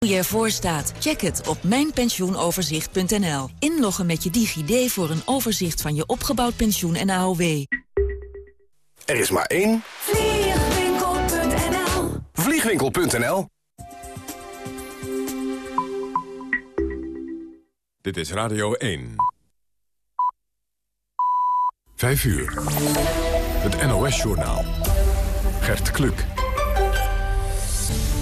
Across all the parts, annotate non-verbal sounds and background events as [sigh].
Hoe je ervoor staat? Check het op mijnpensioenoverzicht.nl. Inloggen met je DigiD voor een overzicht van je opgebouwd pensioen en AOW. Er is maar één. Vliegwinkel.nl Vliegwinkel.nl Dit is Radio 1. 5 uur. Het NOS-journaal. Gert Kluk.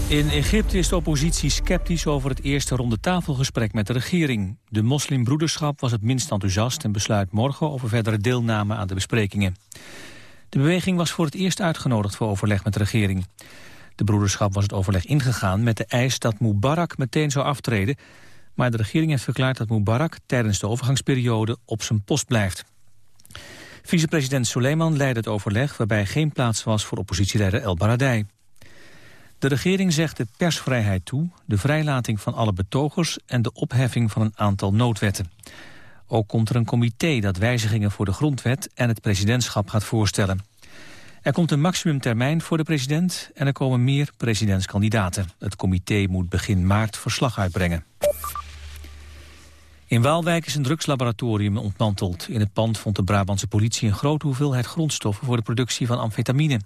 In Egypte is de oppositie sceptisch over het eerste ronde tafelgesprek met de regering. De moslimbroederschap was het minst enthousiast en besluit morgen over verdere deelname aan de besprekingen. De beweging was voor het eerst uitgenodigd voor overleg met de regering. De broederschap was het overleg ingegaan met de eis dat Mubarak meteen zou aftreden, maar de regering heeft verklaard dat Mubarak tijdens de overgangsperiode op zijn post blijft. Vicepresident Soleiman leidde het overleg waarbij geen plaats was voor oppositieleider El Baradei. De regering zegt de persvrijheid toe, de vrijlating van alle betogers en de opheffing van een aantal noodwetten. Ook komt er een comité dat wijzigingen voor de grondwet en het presidentschap gaat voorstellen. Er komt een maximumtermijn voor de president en er komen meer presidentskandidaten. Het comité moet begin maart verslag uitbrengen. In Waalwijk is een drugslaboratorium ontmanteld. In het pand vond de Brabantse politie een grote hoeveelheid grondstoffen voor de productie van amfetamine.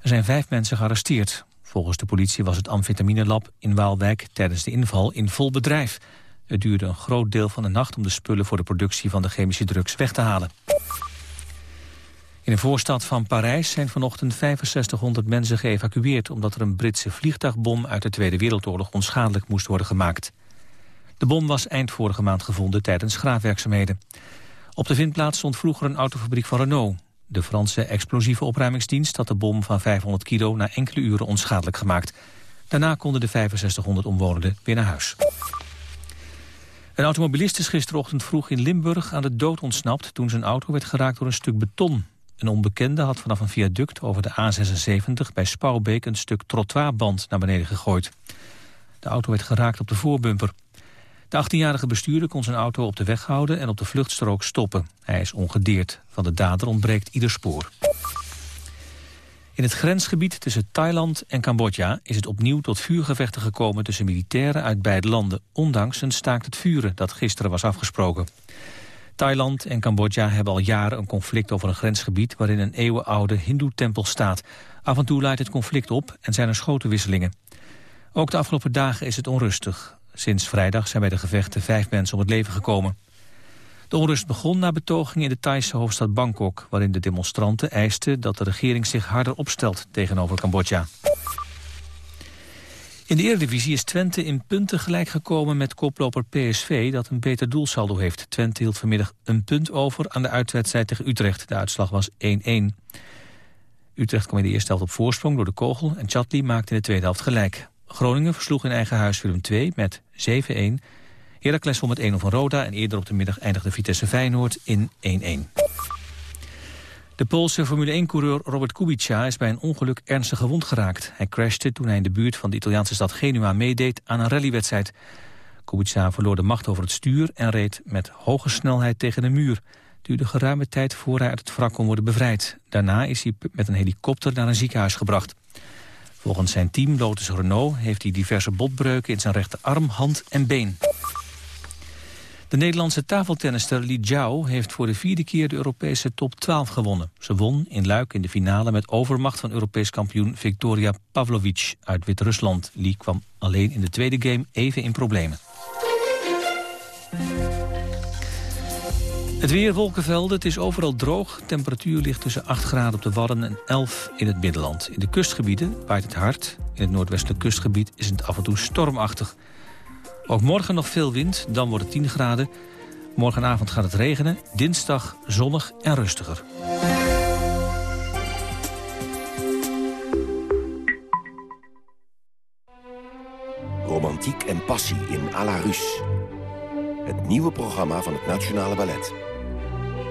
Er zijn vijf mensen gearresteerd. Volgens de politie was het amfetaminelab in Waalwijk tijdens de inval in vol bedrijf. Het duurde een groot deel van de nacht om de spullen voor de productie van de chemische drugs weg te halen. In de voorstad van Parijs zijn vanochtend 6500 mensen geëvacueerd... omdat er een Britse vliegtuigbom uit de Tweede Wereldoorlog onschadelijk moest worden gemaakt. De bom was eind vorige maand gevonden tijdens graafwerkzaamheden. Op de vindplaats stond vroeger een autofabriek van Renault. De Franse explosieve opruimingsdienst had de bom van 500 kilo... na enkele uren onschadelijk gemaakt. Daarna konden de 6500 omwonenden weer naar huis. Een automobilist is gisterochtend vroeg in Limburg aan de dood ontsnapt... toen zijn auto werd geraakt door een stuk beton. Een onbekende had vanaf een viaduct over de A76 bij Spouwbeek... een stuk trottoirband naar beneden gegooid. De auto werd geraakt op de voorbumper. De 18-jarige bestuurder kon zijn auto op de weg houden en op de vluchtstrook stoppen. Hij is ongedeerd. Van de dader ontbreekt ieder spoor. In het grensgebied tussen Thailand en Cambodja is het opnieuw tot vuurgevechten gekomen tussen militairen uit beide landen, ondanks een staakt het vuren dat gisteren was afgesproken. Thailand en Cambodja hebben al jaren een conflict over een grensgebied waarin een eeuwenoude hindoe-tempel staat. Af en toe leidt het conflict op en zijn er schotenwisselingen. Ook de afgelopen dagen is het onrustig. Sinds vrijdag zijn bij de gevechten vijf mensen om het leven gekomen. De onrust begon na betogingen in de Thaise hoofdstad Bangkok... waarin de demonstranten eisten dat de regering zich harder opstelt tegenover Cambodja. In de Eredivisie is Twente in punten gelijk gekomen met koploper PSV... dat een beter doelsaldo heeft. Twente hield vanmiddag een punt over aan de uitwedstrijd tegen Utrecht. De uitslag was 1-1. Utrecht kwam in de eerste helft op voorsprong door de kogel... en Chatli maakte in de tweede helft gelijk. Groningen versloeg in eigen huis Willem II met 7-1. Heracles won met 1-0 van Roda en eerder op de middag eindigde Vitesse Feyenoord in 1-1. De Poolse Formule 1-coureur Robert Kubica is bij een ongeluk ernstig gewond geraakt. Hij crashte toen hij in de buurt van de Italiaanse stad Genua meedeed aan een rallywedstrijd. Kubica verloor de macht over het stuur en reed met hoge snelheid tegen de muur. Het duurde geruime tijd voor hij uit het wrak kon worden bevrijd. Daarna is hij met een helikopter naar een ziekenhuis gebracht. Volgens zijn team Lotus Renault heeft hij diverse botbreuken in zijn rechterarm, hand en been. De Nederlandse tafeltennister Li Jiao heeft voor de vierde keer de Europese top 12 gewonnen. Ze won in Luik in de finale met overmacht van Europees kampioen Victoria Pavlovic uit Wit-Rusland. Li kwam alleen in de tweede game even in problemen. Het weer, wolkenvelden, het is overal droog. Temperatuur ligt tussen 8 graden op de Wadden en 11 in het Middenland. In de kustgebieden waait het hard. In het noordwestelijk kustgebied is het af en toe stormachtig. Ook morgen nog veel wind, dan wordt het 10 graden. Morgenavond gaat het regenen, dinsdag zonnig en rustiger. Romantiek en passie in à la. Het nieuwe programma van het Nationale Ballet.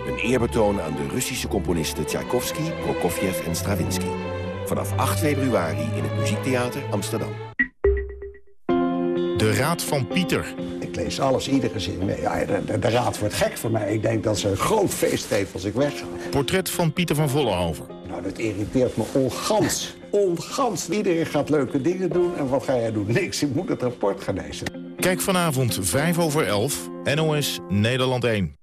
Een eerbetoon aan de Russische componisten Tchaikovsky, Prokofjev en Stravinsky. Vanaf 8 februari in het Muziektheater Amsterdam. De Raad van Pieter. Ik lees alles, iedere zin mee. Ja, de, de, raad wordt gek voor mij. Ik denk dat ze een groot feest heeft als ik weg Portret van Pieter van Vollenhoven. Nou, dat irriteert me ongans. Ongans. Iedereen gaat leuke dingen doen. En wat ga jij doen? Niks. Ik moet het rapport gaan lezen. Kijk vanavond 5 over 11, NOS Nederland 1.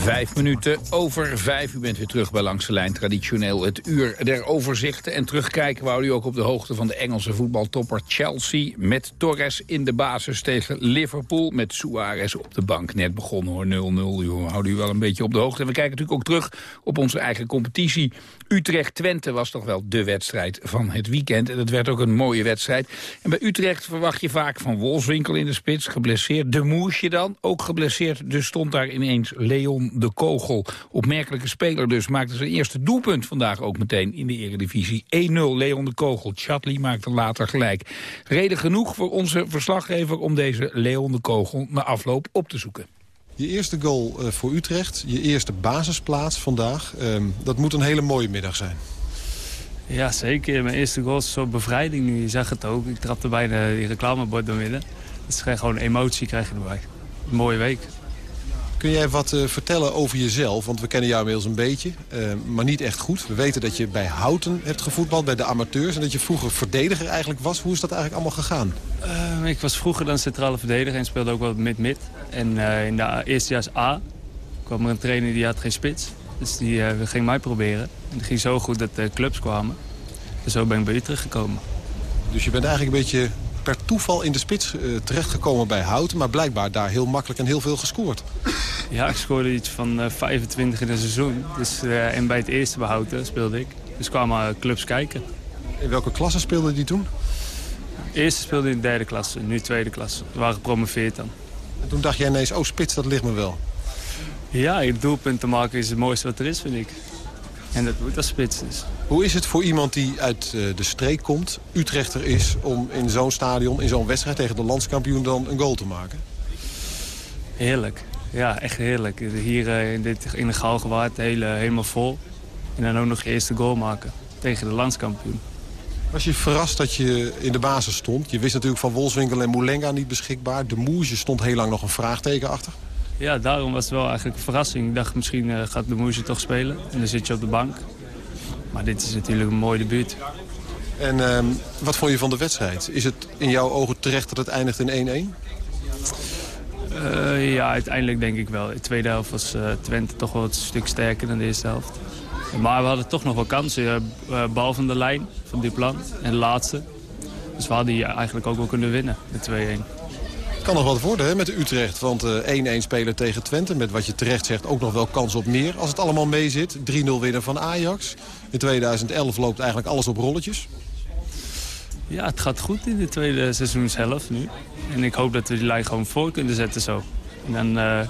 Vijf minuten over vijf. U bent weer terug bij Langs de Lijn. Traditioneel het uur der overzichten. En terugkijken wou u ook op de hoogte van de Engelse voetbaltopper Chelsea. Met Torres in de basis tegen Liverpool. Met Suarez op de bank. Net begonnen hoor, 0-0. U houdt u wel een beetje op de hoogte. En we kijken natuurlijk ook terug op onze eigen competitie. Utrecht-Twente was toch wel de wedstrijd van het weekend. En dat werd ook een mooie wedstrijd. En bij Utrecht verwacht je vaak van Wolfswinkel in de spits. Geblesseerd. De Moesje dan. Ook geblesseerd. Dus stond daar ineens Leon de Kogel. Opmerkelijke speler dus. Maakte zijn eerste doelpunt vandaag ook meteen in de eredivisie. 1-0 Leon de Kogel. Chatley maakte later gelijk. Reden genoeg voor onze verslaggever om deze Leon de Kogel na afloop op te zoeken. Je eerste goal uh, voor Utrecht, je eerste basisplaats vandaag. Uh, dat moet een hele mooie middag zijn. Ja, zeker. Mijn eerste goal is een soort bevrijding nu. Je zag het ook. Ik trapte bijna die reclamebord door midden. Is gewoon emotie krijg je erbij. Mooie week. Kun jij wat uh, vertellen over jezelf? Want we kennen jou inmiddels een beetje, uh, maar niet echt goed. We weten dat je bij Houten hebt gevoetbald, bij de amateurs... en dat je vroeger verdediger eigenlijk was. Hoe is dat eigenlijk allemaal gegaan? Uh, ik was vroeger dan centrale verdediger en speelde ook wel mid-mid. En in de eerstejaars A kwam er een trainer die had geen spits. Dus die ging mij proberen. En het ging zo goed dat de clubs kwamen. Dus zo ben ik bij Utrecht gekomen. Dus je bent eigenlijk een beetje per toeval in de spits uh, terechtgekomen bij Houten... maar blijkbaar daar heel makkelijk en heel veel gescoord. Ja, ik scoorde iets van uh, 25 in een seizoen. Dus, uh, en bij het eerste bij Houten speelde ik. Dus kwamen clubs kijken. In welke klasse speelde die toen? Eerste speelde in de derde klasse, nu tweede klasse. We waren gepromoveerd dan. En toen dacht jij ineens, oh spits, dat ligt me wel. Ja, het doelpunt te maken is het mooiste wat er is, vind ik. En dat moet als spits dus. Hoe is het voor iemand die uit uh, de streek komt, Utrechter is... om in zo'n stadion, in zo'n wedstrijd tegen de landskampioen dan een goal te maken? Heerlijk. Ja, echt heerlijk. Hier uh, in, dit, in de Galgenwaard hele, helemaal vol. En dan ook nog je eerste goal maken tegen de landskampioen. Was je verrast dat je in de basis stond? Je wist natuurlijk van Wolfswinkel en Moulenga niet beschikbaar. De Moesje stond heel lang nog een vraagteken achter. Ja, daarom was het wel eigenlijk een verrassing. Ik dacht misschien uh, gaat de Moesje toch spelen. En dan zit je op de bank. Maar dit is natuurlijk een mooi debuut. En uh, wat vond je van de wedstrijd? Is het in jouw ogen terecht dat het eindigt in 1-1? Uh, ja, uiteindelijk denk ik wel. De tweede helft was uh, Twente toch wel een stuk sterker dan de eerste helft. Maar we hadden toch nog wel kansen. Bal van de lijn van Duplan en de laatste. Dus we hadden hier eigenlijk ook wel kunnen winnen, de 2-1. Het kan nog wat worden hè, met de Utrecht. Want 1-1 uh, spelen tegen Twente. Met wat je terecht zegt ook nog wel kans op meer. Als het allemaal mee zit. 3-0 winnen van Ajax. In 2011 loopt eigenlijk alles op rolletjes. Ja, het gaat goed in de tweede seizoenshelft nu. En ik hoop dat we die lijn gewoon voor kunnen zetten zo. En dan uh,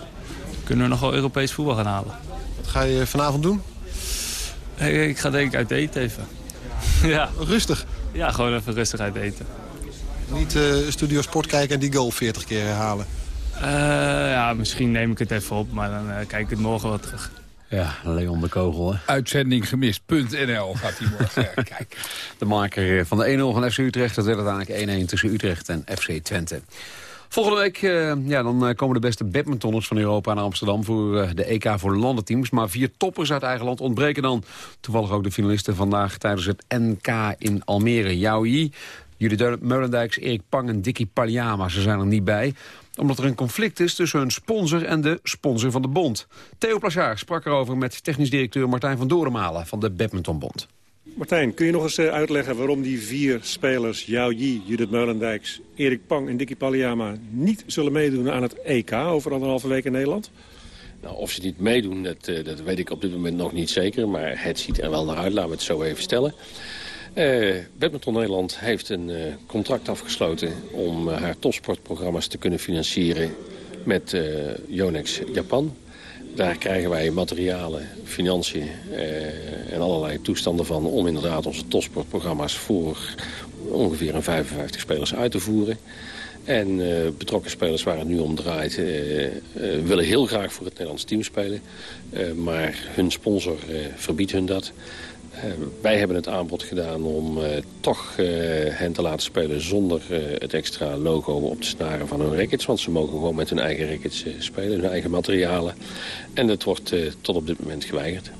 kunnen we nog wel Europees voetbal gaan halen. Wat ga je vanavond doen? Ik, ik ga denk ik uit eten even. [laughs] ja. Rustig? Ja, gewoon even rustig uit eten. Niet uh, Studio Sport kijken en die goal 40 keer herhalen? Uh, ja, misschien neem ik het even op, maar dan uh, kijk ik het morgen wat terug. Ja, Leon de Kogel. Hè? Uitzending gemist.nl gaat hij morgen [laughs] kijken. De maker van de 1-0 van FC Utrecht. Dat werd uiteindelijk 1-1 tussen Utrecht en FC Twente. Volgende week uh, ja, dan komen de beste badmintonners van Europa naar Amsterdam... voor uh, de EK voor landenteams. Maar vier toppers uit eigen land ontbreken dan. Toevallig ook de finalisten vandaag tijdens het NK in Almere. Yao Judith Meulendijks, Erik Pang en Dickie Paliama. Ze zijn er niet bij omdat er een conflict is tussen hun sponsor en de sponsor van de bond. Theo Plachard sprak erover met technisch directeur Martijn van Dorenmalen van de Badmintonbond. Martijn, kun je nog eens uitleggen waarom die vier spelers, Yao Yi, Judith Meulendijks, Erik Pang en Dickie Paliama, niet zullen meedoen aan het EK over anderhalve week in Nederland? Nou, of ze niet meedoen, dat, dat weet ik op dit moment nog niet zeker. Maar het ziet er wel naar uit, laten we het zo even stellen. Uh, Badminton Nederland heeft een uh, contract afgesloten om uh, haar topsportprogramma's te kunnen financieren met Yonex Japan. Daar krijgen wij materialen, financiën en allerlei toestanden van om inderdaad onze topsportprogramma's voor ongeveer een 55 spelers uit te voeren. En betrokken spelers waar het nu om draait willen heel graag voor het Nederlands team spelen. maar hun sponsor verbiedt hun dat. Wij hebben het aanbod gedaan om toch hen te laten spelen zonder het extra logo op te snaren van hun rackets. Want ze mogen gewoon met hun eigen rackets spelen, hun eigen materialen. En dat wordt tot op dit moment geweigerd.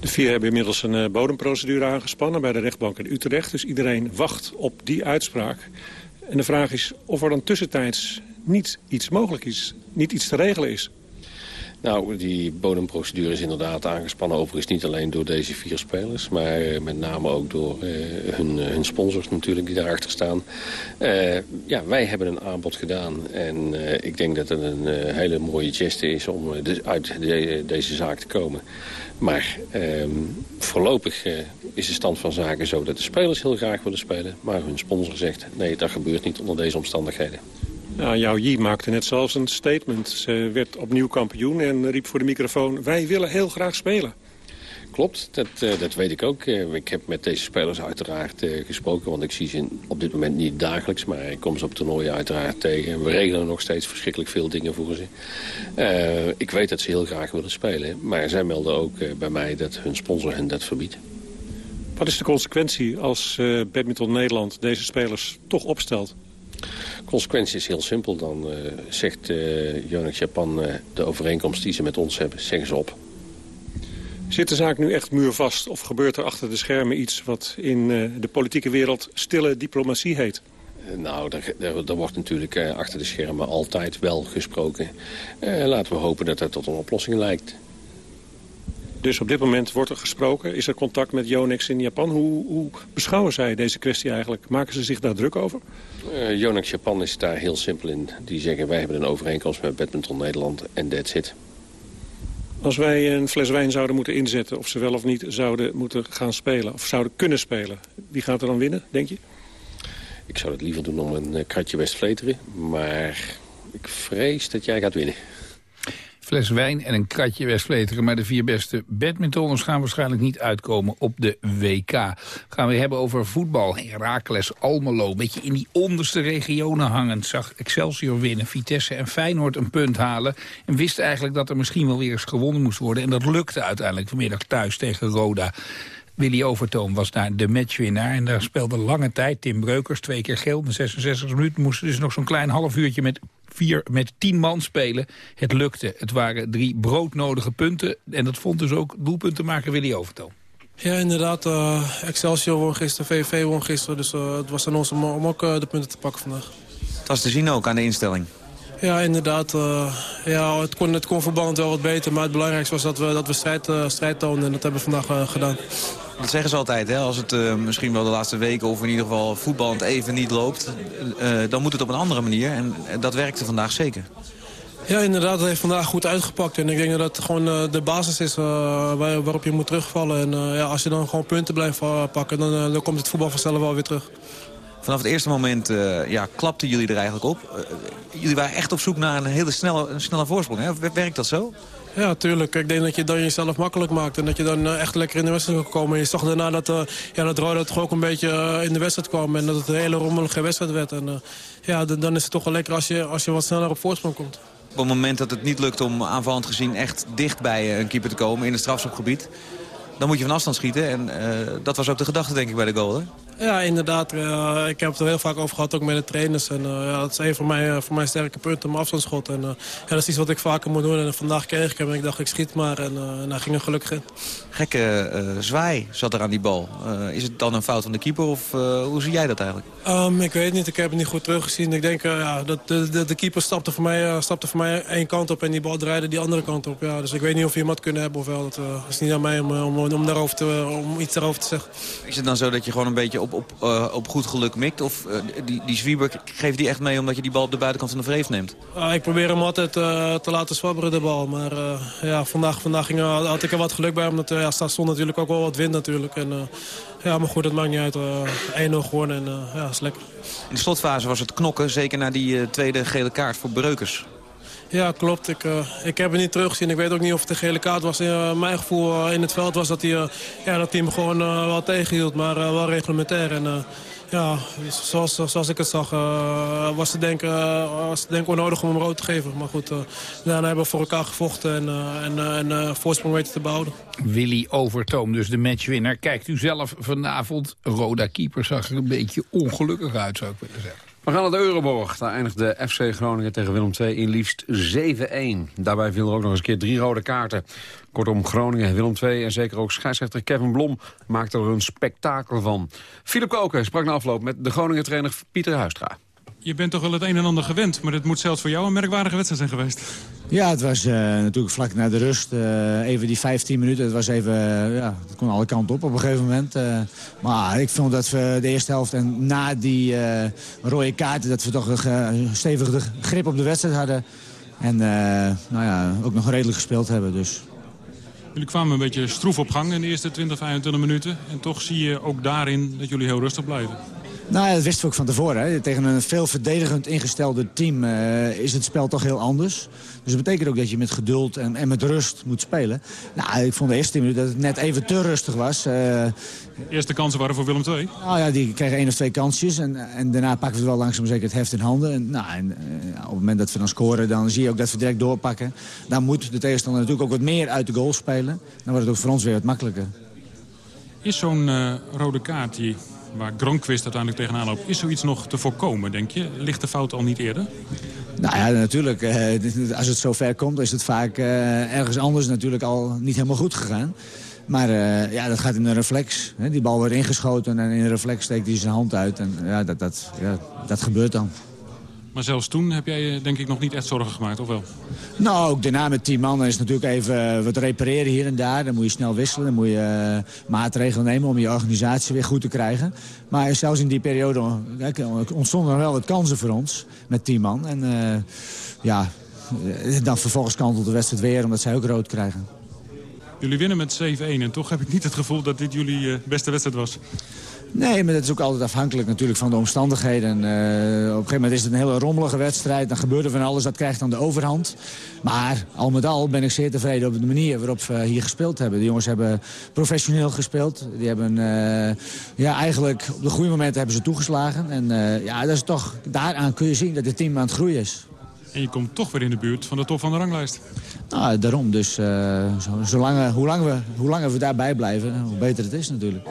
De vier hebben inmiddels een bodemprocedure aangespannen bij de rechtbank in Utrecht. Dus iedereen wacht op die uitspraak. En de vraag is of er dan tussentijds niet iets mogelijk is, niet iets te regelen is. Nou, die bodemprocedure is inderdaad aangespannen. Overigens niet alleen door deze vier spelers... maar eh, met name ook door uh, hun, uh, hun, sponsors natuurlijk die daarachter staan. Ja, wij hebben een aanbod gedaan. En ik denk dat het een hele mooie geste is om de, uit de, deze zaak te komen. Maar ehm, voorlopig is de stand van zaken zo dat de spelers heel graag willen spelen. Maar hun sponsor zegt, nee, dat gebeurt niet onder deze omstandigheden. Nou, jouw Yi maakte net zelfs een statement. Ze werd opnieuw kampioen en riep voor de microfoon... wij willen heel graag spelen. Klopt, dat, uh, dat weet ik ook. Uh, ik heb met deze spelers uiteraard uh, gesproken... want ik zie ze op dit moment niet dagelijks... maar ik kom ze op toernooien uiteraard tegen. We regelen nog steeds verschrikkelijk veel dingen voor ze. ik weet dat ze heel graag willen spelen... maar zij melden ook bij mij dat hun sponsor hen dat verbiedt. Wat is de consequentie als Badminton Nederland deze spelers toch opstelt? Consequentie is heel simpel. Dan uh, zegt uh, Yonex Japan uh, de overeenkomst die ze met ons hebben, zeggen ze op. Zit de zaak nu echt muurvast of gebeurt er achter de schermen iets... wat in de politieke wereld stille diplomatie heet? Nou, er, wordt natuurlijk achter de schermen altijd wel gesproken. laten we hopen dat dat tot een oplossing lijkt. Dus op dit moment wordt er gesproken. Is er contact met Yonex in Japan? Hoe, hoe beschouwen zij deze kwestie eigenlijk? Maken ze zich daar druk over? Uh, Yonex Japan is daar heel simpel in. Die zeggen wij hebben een overeenkomst met Badminton Nederland en that's it. Als wij een fles wijn zouden moeten inzetten... of ze wel of niet zouden moeten gaan spelen... of zouden kunnen spelen, wie gaat er dan winnen, denk je? Ik zou het liever doen om een eh, kratje Westvleteren. Maar ik vrees dat jij gaat winnen fles wijn en een kratje Westvleteren. Maar de vier beste badmintonners gaan waarschijnlijk niet uitkomen op de WK. Gaan we hebben over voetbal. Herakles, Almelo, beetje in die onderste regionen hangend. Zag Excelsior winnen, Vitesse en Feyenoord een punt halen. En wist eigenlijk dat er misschien wel weer eens gewonnen moest worden. En dat lukte uiteindelijk vanmiddag thuis tegen Roda. Willy Overtoom was daar de matchwinnaar. En daar speelde lange tijd Tim Breukers, twee keer geel. In 66 minuten moesten dus nog zo'n klein half uurtje met vier met tien man spelen. Het lukte. Het waren drie broodnodige punten. En dat vond dus ook doelpuntenmaker Willy Overtoom. Ja, inderdaad. Uh, Excelsior won gisteren, VVV won gisteren. Dus uh, het was aan ons om, om ook uh, de punten te pakken vandaag. Het was te zien ook aan de instelling. Ja, inderdaad. ja, het, kon, het kon verband wel wat beter. Maar het belangrijkste was dat we, dat we strijd, strijd toonden. En dat hebben we vandaag gedaan. Dat zeggen ze altijd, hè? als het uh, misschien wel de laatste weken... of in ieder geval voetballend even niet loopt... Uh, dan moet het op een andere manier. En dat werkte vandaag zeker. Ja, inderdaad. Het heeft vandaag goed uitgepakt. En ik denk dat het gewoon uh, de basis is waar, waarop je moet terugvallen. En ja, als je dan gewoon punten blijft pakken... Dan, dan komt het voetbal vanzelf wel weer terug. Vanaf het eerste moment ja, klapten jullie er eigenlijk op. jullie waren echt op zoek naar een hele snelle, een snelle voorsprong. Hè? Werkt dat zo? Ja, tuurlijk. Ik denk dat je dan jezelf makkelijk maakt. En dat je dan eh, echt lekker in de wedstrijd kan komen. En je zag daarna dat, uh, ja, dat Roda toch ook een beetje uh, in de wedstrijd kwam. En dat het een hele rommelige wedstrijd werd. En ja, dan is het toch wel lekker als je, als je wat sneller op voorsprong komt. Op het moment dat het niet lukt om aanvallend gezien echt dicht bij een keeper te komen in het strafschopgebied... dan moet je van afstand schieten. En dat was ook de gedachte denk ik bij de goal, hè? Ja, inderdaad. Uh, ik heb het er heel vaak over gehad, ook met de trainers. En, uh, ja, dat is een van mijn, uh, van mijn sterke punten, mijn afstandsschot. En, ja, dat is iets wat ik vaker moet doen. En vandaag kreeg ik hem en ik dacht, ik schiet maar. En, en hij ging er gelukkig in. Gekke zwaai zat er aan die bal. is het dan een fout van de keeper of hoe zie jij dat eigenlijk? Um, ik weet niet, ik heb het niet goed teruggezien. Ik denk ja, dat de, de, de, keeper stapte voor, mij, stapte voor mij één kant op en die bal draaide die andere kant op. Ja, dus ik weet niet of hij hem had kunnen hebben of wel. Dat is niet aan mij om, om, om, daarover te, om iets daarover te zeggen. Is het dan zo dat je gewoon een beetje op op, uh, op goed geluk mikt? Of uh, die, die Zwieber, geeft die echt mee omdat je die bal op de buitenkant van de vreef neemt? Uh, ik probeer hem altijd te laten zwabberen, de bal. Maar ja, vandaag, vandaag ging, had ik er wat geluk bij. Omdat ja, daar stond natuurlijk ook wel wat wind natuurlijk. En, ja, maar goed, dat maakt niet uit. 1-0 gewonnen en ja, is lekker. In de slotfase was het knokken, zeker na die tweede gele kaart voor Breukers. Ja, klopt. Ik, uh, ik heb het niet teruggezien. Ik weet ook niet of het een gele kaart was. Uh, mijn gevoel uh, in het veld was dat hij, ja, dat hij hem gewoon wel tegenhield. Maar wel reglementair. En ja, zoals, zoals ik het zag, was, het denk, was het onnodig om hem rood te geven. Maar goed, daarna hebben we voor elkaar gevochten en, en, en voorsprong weten te behouden. Willy Overtoom, dus de matchwinner. Kijkt u zelf vanavond, Roda keeper zag er een beetje ongelukkig uit, zou ik willen zeggen. We gaan naar de Euroborg. Daar eindigde FC Groningen tegen Willem II in liefst 7-1. Daarbij viel er ook nog eens een keer drie rode kaarten. Kortom, Groningen, Willem II en zeker ook scheidsrechter Kevin Blom... maakten er een spektakel van. Philip Koken sprak na afloop met de Groningen-trainer Pieter Huistra. Je bent toch wel het een en ander gewend, maar het moet zelfs voor jou een merkwaardige wedstrijd zijn geweest. Ja, het was uh, natuurlijk vlak na de rust. Uh, even die 15 minuten, het was even, uh, ja, het kon alle kanten op op een gegeven moment. maar ik vond dat we de eerste helft en na die rode kaarten... dat we toch een stevige grip op de wedstrijd hadden. En nou ja, ook nog redelijk gespeeld hebben. Dus. Jullie kwamen een beetje stroef op gang in de eerste 20, 25 minuten. En toch zie je ook daarin dat jullie heel rustig blijven. Nou ja, dat wisten we ook van tevoren. Hè. Tegen een veel verdedigend ingestelde team uh, is het spel toch heel anders. Dus dat betekent ook dat je met geduld en, en met rust moet spelen. Nou, ik vond de eerste minuten dat het net even te rustig was. Uh, de eerste kansen waren voor Willem II? Nou ja, die kregen één of twee kansjes. En, en daarna pakken we wel langzaam zeker het heft in handen. En, nou, en, uh, op het moment dat we dan scoren, dan zie je ook dat we direct doorpakken. Dan moet de tegenstander natuurlijk ook wat meer uit de goal spelen. Dan wordt het ook voor ons weer wat makkelijker. Is zo'n rode kaart die waar Gronkwist uiteindelijk tegenaan loopt. Is zoiets nog te voorkomen, denk je? Ligt de fout al niet eerder? Nou ja, natuurlijk. Eh, als het zo ver komt, is het vaak eh, ergens anders natuurlijk al niet helemaal goed gegaan. Maar uh, ja, dat gaat in een reflex. Die bal wordt ingeschoten en in een reflex steekt hij zijn hand uit. En ja, dat, dat, ja, dat gebeurt dan. Maar zelfs toen heb jij je denk ik nog niet echt zorgen gemaakt, of wel? Nou, ook daarna met tien mannen is natuurlijk even eh, wat repareren hier en daar. Dan moet je snel wisselen, dan moet je uh, maatregelen nemen om je organisatie weer goed te krijgen. Maar zelfs in die periode ontstonden er wel wat kansen voor ons met tien man. En uh, ja, dan vervolgens kantelt de wedstrijd weer omdat zij ook rood krijgen. Jullie winnen met 7-1 en toch heb ik niet het gevoel dat dit jullie beste wedstrijd was. Nee, maar dat is ook altijd afhankelijk natuurlijk van de omstandigheden. Uh, op een gegeven moment is het een hele rommelige wedstrijd. Dan gebeurt er van alles, dat krijgt dan de overhand. Maar al met al ben ik zeer tevreden op de manier waarop we hier gespeeld hebben. De jongens hebben professioneel gespeeld. Die hebben uh, ja, eigenlijk op de goede momenten hebben ze toegeslagen. En uh, ja, dat is toch, daaraan kun je zien dat het team aan het groeien is. En je komt toch weer in de buurt van de top van de ranglijst. Nou, daarom. Dus zolang, hoe, langer we, hoe langer we daarbij blijven, hoe beter het is natuurlijk.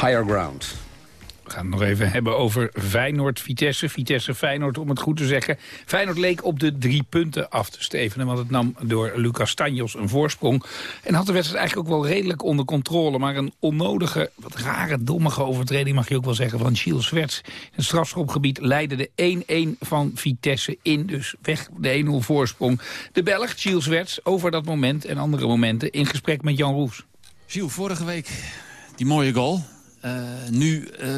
Higher Ground. We gaan het nog even hebben over Feyenoord-Vitesse. Vitesse-Feyenoord, om het goed te zeggen. Feyenoord leek op de drie punten af te stevenen... want het nam door Lucas Tanjos een voorsprong. En had de wedstrijd eigenlijk ook wel redelijk onder controle. Maar een onnodige, wat rare, dommige overtreding... mag je ook wel zeggen, van Gilles Swerts. In het strafschopgebied leidde de 1-1 van Vitesse in. Dus weg de 1-0 voorsprong. De Belg, Gilles Swerts, over dat moment en andere momenten... in gesprek met Jan Roes. Gilles, vorige week die mooie goal... Uh, nu uh,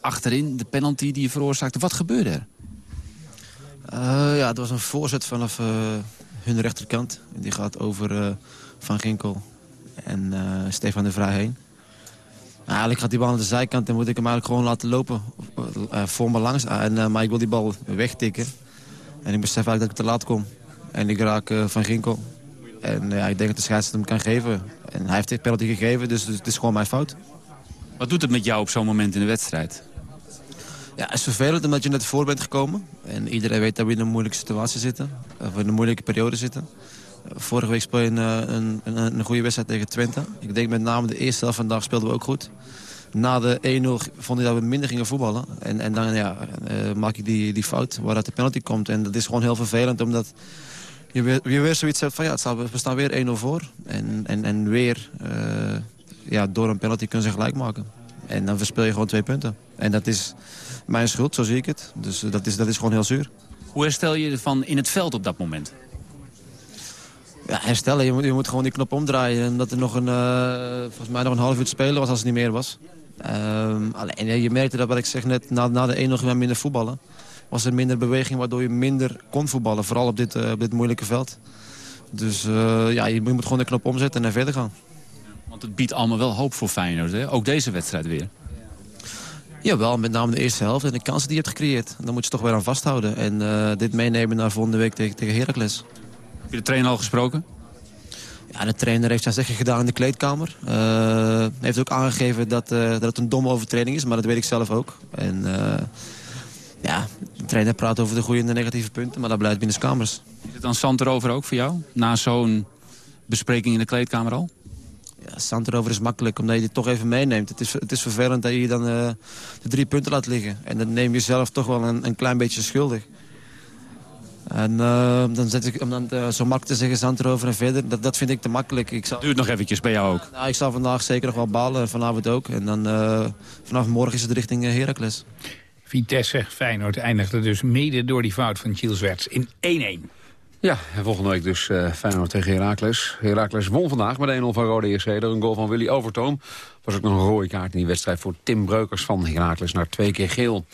achterin, de penalty die je veroorzaakte. Wat gebeurde er? Uh, ja, het was een voorzet vanaf hun rechterkant. Die gaat over Van Ginkel en Stefan de Vrij heen. Nou, eigenlijk gaat die bal aan de zijkant en moet ik hem eigenlijk gewoon laten lopen. voor me langs. En, maar ik wil die bal wegtikken. En ik besef eigenlijk dat ik te laat kom. En ik raak Van Ginkel. En ja, ik denk dat de scheidsrechter hem kan geven. En hij heeft dit penalty gegeven, dus het is gewoon mijn fout. Wat doet het met jou op zo'n moment in de wedstrijd? Ja, het is vervelend omdat je net voor bent gekomen. En iedereen weet dat we in een moeilijke situatie zitten. Of in een moeilijke periode zitten. Vorige week speelde je een, een, een, goede wedstrijd tegen Twente. Ik denk met name de eerste helft vandaag speelden we ook goed. Na de 1-0 vond ik dat we minder gingen voetballen. En, en dan ja, uh, maak ik die, die fout waaruit de penalty komt. En dat is gewoon heel vervelend omdat je weer, je weer zoiets hebt van ja, we staan weer 1-0 voor. En, en, en weer... Uh, ja, door een penalty kunnen ze gelijk maken. En dan verspil je gewoon twee punten. En dat is mijn schuld, zo zie ik het. Dus dat is, dat is gewoon heel zuur. Hoe herstel je ervan in het veld op dat moment? Ja, herstellen. Je moet, je moet gewoon die knop omdraaien. Omdat er nog een, uh, volgens mij nog een half uur te spelen was als het niet meer was. Um, alleen, je merkte dat wat ik zeg net, na, na de 1 nog minder voetballen. Was er minder beweging waardoor je minder kon voetballen. Vooral op dit, uh, op dit moeilijke veld. Dus uh, ja, je moet gewoon de knop omzetten en verder gaan. Want het biedt allemaal wel hoop voor Feyenoord, hè? Ook deze wedstrijd weer. Jawel, met name de eerste helft en de kansen die je hebt gecreëerd. Dan moet je toch weer aan vasthouden. En uh, dit meenemen naar volgende week tegen, tegen Heracles. Heb je de trainer al gesproken? Ja, de trainer heeft zijn zeggen gedaan in de kleedkamer. Uh, heeft ook aangegeven dat, uh, dat het een domme overtreding is, maar dat weet ik zelf ook. En ja, de trainer praat over de goede en de negatieve punten, maar dat blijft binnen de kamers. Is het dan zand erover ook voor jou? Na zo'n bespreking in de kleedkamer al? Ja, zand erover is makkelijk, omdat je dit toch even meeneemt. Het is, het is vervelend dat je dan uh, de drie punten laat liggen. En dan neem je zelf toch wel een, een klein beetje schuldig. En uh, dan zet ik om dan uh, zo makkelijk te zeggen, zand erover en verder. Dat, dat vind ik te makkelijk. Ik zal... Duurt nog eventjes bij jou ook? Nou, ik zal vandaag zeker nog wel balen, vanavond ook. En dan vanaf morgen is het richting Heracles. Vitesse Feyenoord eindigde dus mede door die fout van Gilles Werts in 1-1. Ja, en volgende week dus uh, Feyenoord tegen Heracles. Heracles won vandaag met 1-0 van Rode JC door een goal van Willy Overtoom. was ook nog een rode kaart in die wedstrijd voor Tim Breukers van Heracles naar twee keer geel.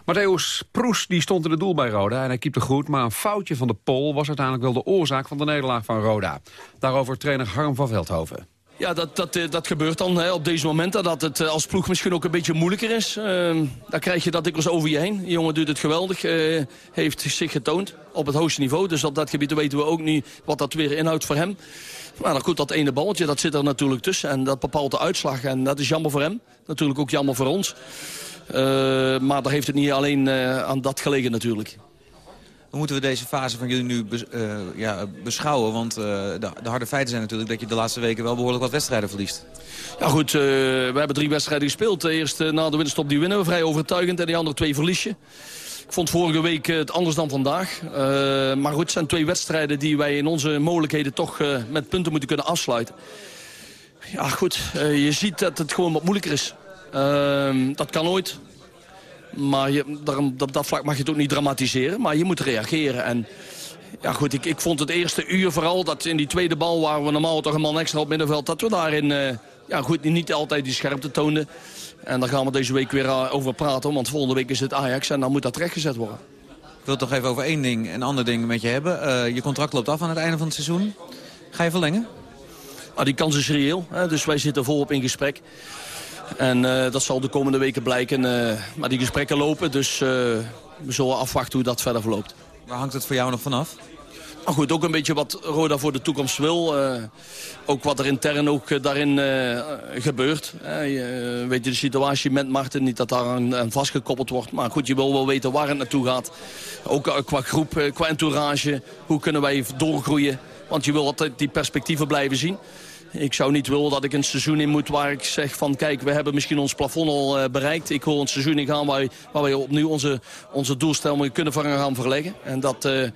Matthäus Proes die stond in het doel bij Roda en hij keepte goed... maar een foutje van de Pol was uiteindelijk wel de oorzaak van de nederlaag van Roda. Daarover trainer Harm van Veldhoven. Ja, dat, dat, dat gebeurt dan hè, op deze momenten. Dat het eh, als ploeg misschien ook een beetje moeilijker is. Uh, dan krijg je dat dikwijls over je heen. De jongen doet het geweldig. Uh, heeft zich getoond op het hoogste niveau. Dus op dat gebied weten we ook niet wat dat weer inhoudt voor hem. Maar dan goed, dat ene balletje, dat zit er natuurlijk tussen. En dat bepaalt de uitslag. En dat is jammer voor hem. Natuurlijk ook jammer voor ons. Uh, maar daar heeft het niet alleen aan dat gelegen natuurlijk. Hoe moeten we deze fase van jullie nu uh, ja, beschouwen? Want uh, de, de, harde feiten zijn natuurlijk dat je de laatste weken wel behoorlijk wat wedstrijden verliest. Ja goed, uh, we hebben drie wedstrijden gespeeld. De eerste na de winterstop die winnen we vrij overtuigend en die andere twee verlies je. Ik vond vorige week het anders dan vandaag. maar goed, het zijn twee wedstrijden die wij in onze mogelijkheden toch met punten moeten kunnen afsluiten. Ja goed, je ziet dat het gewoon wat moeilijker is. Ehm, dat kan ooit. Maar je, daarom, op dat vlak mag je het ook niet dramatiseren. Maar je moet reageren. En ja goed, ik, ik vond het eerste uur vooral dat in die tweede bal... waar we normaal toch een man extra op middenveld... dat we daarin uh, ja, goed, niet altijd die scherpte toonden. En daar gaan we deze week weer uh, over praten. Want volgende week is het Ajax en dan moet dat rechtgezet worden. Ik wil toch even over één ding, een ander ding met je hebben. Uh, je contract loopt af aan het einde van het seizoen. Ga je verlengen? Ah, die kans is reëel. Hè, dus wij zitten volop in gesprek. En uh, dat zal de komende weken blijken. Uh, maar die gesprekken lopen, dus uh, we zullen afwachten hoe dat verder verloopt. Waar hangt het voor jou nog vanaf? Nou goed, ook een beetje wat Roda voor de toekomst wil. ook wat er intern ook daarin gebeurt. je weet je de situatie met Marten, niet dat daar aan, aan, vastgekoppeld wordt. Maar goed, je wil wel weten waar het naartoe gaat. Ook qua groep, qua entourage. Hoe kunnen wij doorgroeien? Want je wil altijd die perspectieven blijven zien. Ik zou niet willen dat ik een seizoen in moet waar ik zeg van... kijk, we hebben misschien ons plafond al uh, bereikt. Ik wil een seizoen in gaan waar, waar wij opnieuw onze, onze doelstellingen kunnen gaan verleggen. En dat, uh,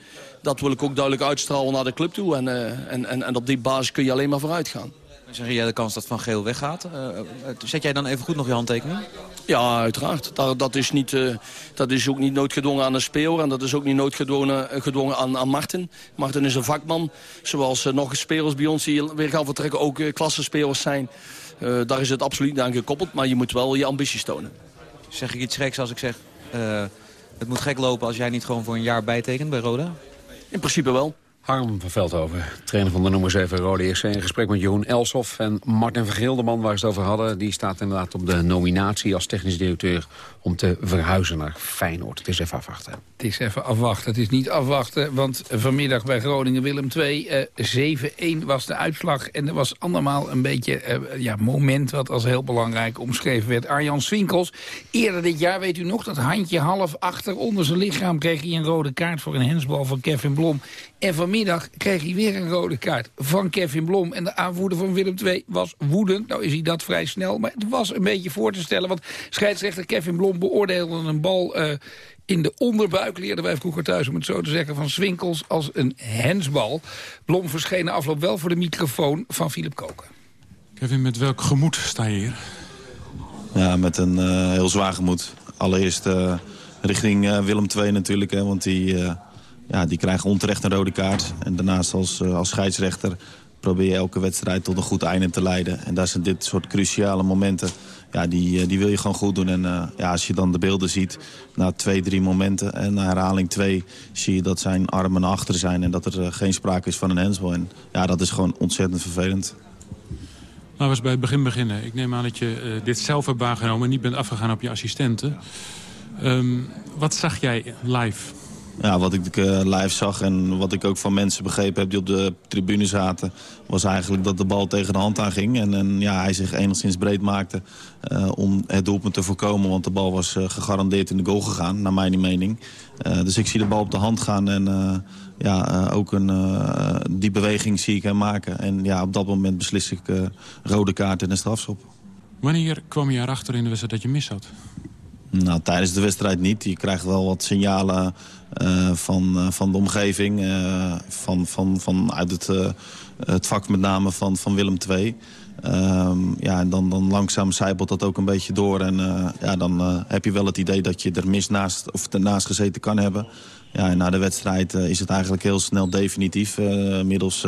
dat wil ik ook duidelijk uitstralen naar de club toe. En, uh, en, en, en op die basis kun je alleen maar vooruit gaan. Zeg jij de kans dat Van Geel weggaat? zet jij dan even goed nog je handtekening? Ja, uiteraard. Dat, dat, is niet, uh, dat is ook niet noodgedwongen aan de speler. En dat is ook niet noodgedwongen gedwongen aan, aan Martin. Martin is een vakman. Zoals uh, nog spelers bij ons die weer gaan vertrekken ook klassenspelers zijn. daar is het absoluut niet aan gekoppeld. Maar je moet wel je ambities tonen. Zeg ik iets geks als ik zeg... het moet gek lopen als jij niet gewoon voor een jaar bijtekent bij Roda? In principe wel. Harm van Veldhoven, trainer van de nummer 7 Rode EC... in gesprek met Jeroen Elsof en Martin Vergeel, de man waar ze het over hadden... die staat inderdaad op de nominatie als technisch directeur... om te verhuizen naar Feyenoord. Het is even afwachten. Het is even afwachten. Het is niet afwachten, want vanmiddag bij Groningen-Willem 2... Uh, 7-1 was de uitslag en er was andermaal een beetje uh, ja, moment... wat als heel belangrijk omschreven werd. Arjan Swinkels, eerder dit jaar, weet u nog... dat handje half achter onder zijn lichaam kreeg hij een rode kaart... voor een hensbal van Kevin Blom. En vanmiddag kreeg hij weer een rode kaart van Kevin Blom. En de aanvoerder van Willem II was woedend. Nou is hij dat vrij snel, maar het was een beetje voor te stellen. Want scheidsrechter Kevin Blom beoordeelde een bal... Uh, in de onderbuik leerden wij vroeger thuis, om het zo te zeggen, van Swinkels als een hensbal. Blom verscheen na afloop wel voor de microfoon van Philip Koken. Kevin, met welk gemoed sta je hier? Ja, met een uh, heel zwaar gemoed. Allereerst uh, richting uh, Willem II natuurlijk, hè, want die ja, die krijgen onterecht een rode kaart. En daarnaast als, eh, als scheidsrechter probeer je elke wedstrijd tot een goed einde te leiden. En daar zijn dit soort cruciale momenten, ja, die, eh, die wil je gewoon goed doen. En uh, ja, als je dan de beelden ziet, na twee, drie momenten en na herhaling twee... zie je dat zijn armen naar achter zijn en dat er geen sprake is van een handsbal. En ja, dat is gewoon ontzettend vervelend. Laten we eens bij het begin beginnen. Ik neem aan dat je dit zelf hebt waargenomen en niet bent afgegaan op je assistenten. Um, wat zag jij live? Ja, wat ik uh, live zag en wat ik ook van mensen begrepen heb die op de tribune zaten... was eigenlijk dat de bal tegen de hand aan ging. En, en ja, hij zich enigszins breed maakte uh, om het doelpunt te voorkomen. Want de bal was uh, gegarandeerd in de goal gegaan, naar mijn mening. dus ik zie de bal op de hand gaan en ja, ook een, die beweging zie ik hem maken. En ja, op dat moment beslis ik rode kaart en een strafschop. Wanneer kwam je erachter in de wedstrijd dat je mis had? Nou, tijdens de wedstrijd niet. Je krijgt wel wat signalen uh, van, uh, van de omgeving. Uh, van, van, van uit het, het vak met name van, van Willem II. Um, ja, en dan, dan langzaam zijpelt dat ook een beetje door. En ja, dan heb je wel het idee dat je er mis naast, of ernaast gezeten kan hebben. Ja, en na de wedstrijd is het eigenlijk heel snel definitief. middels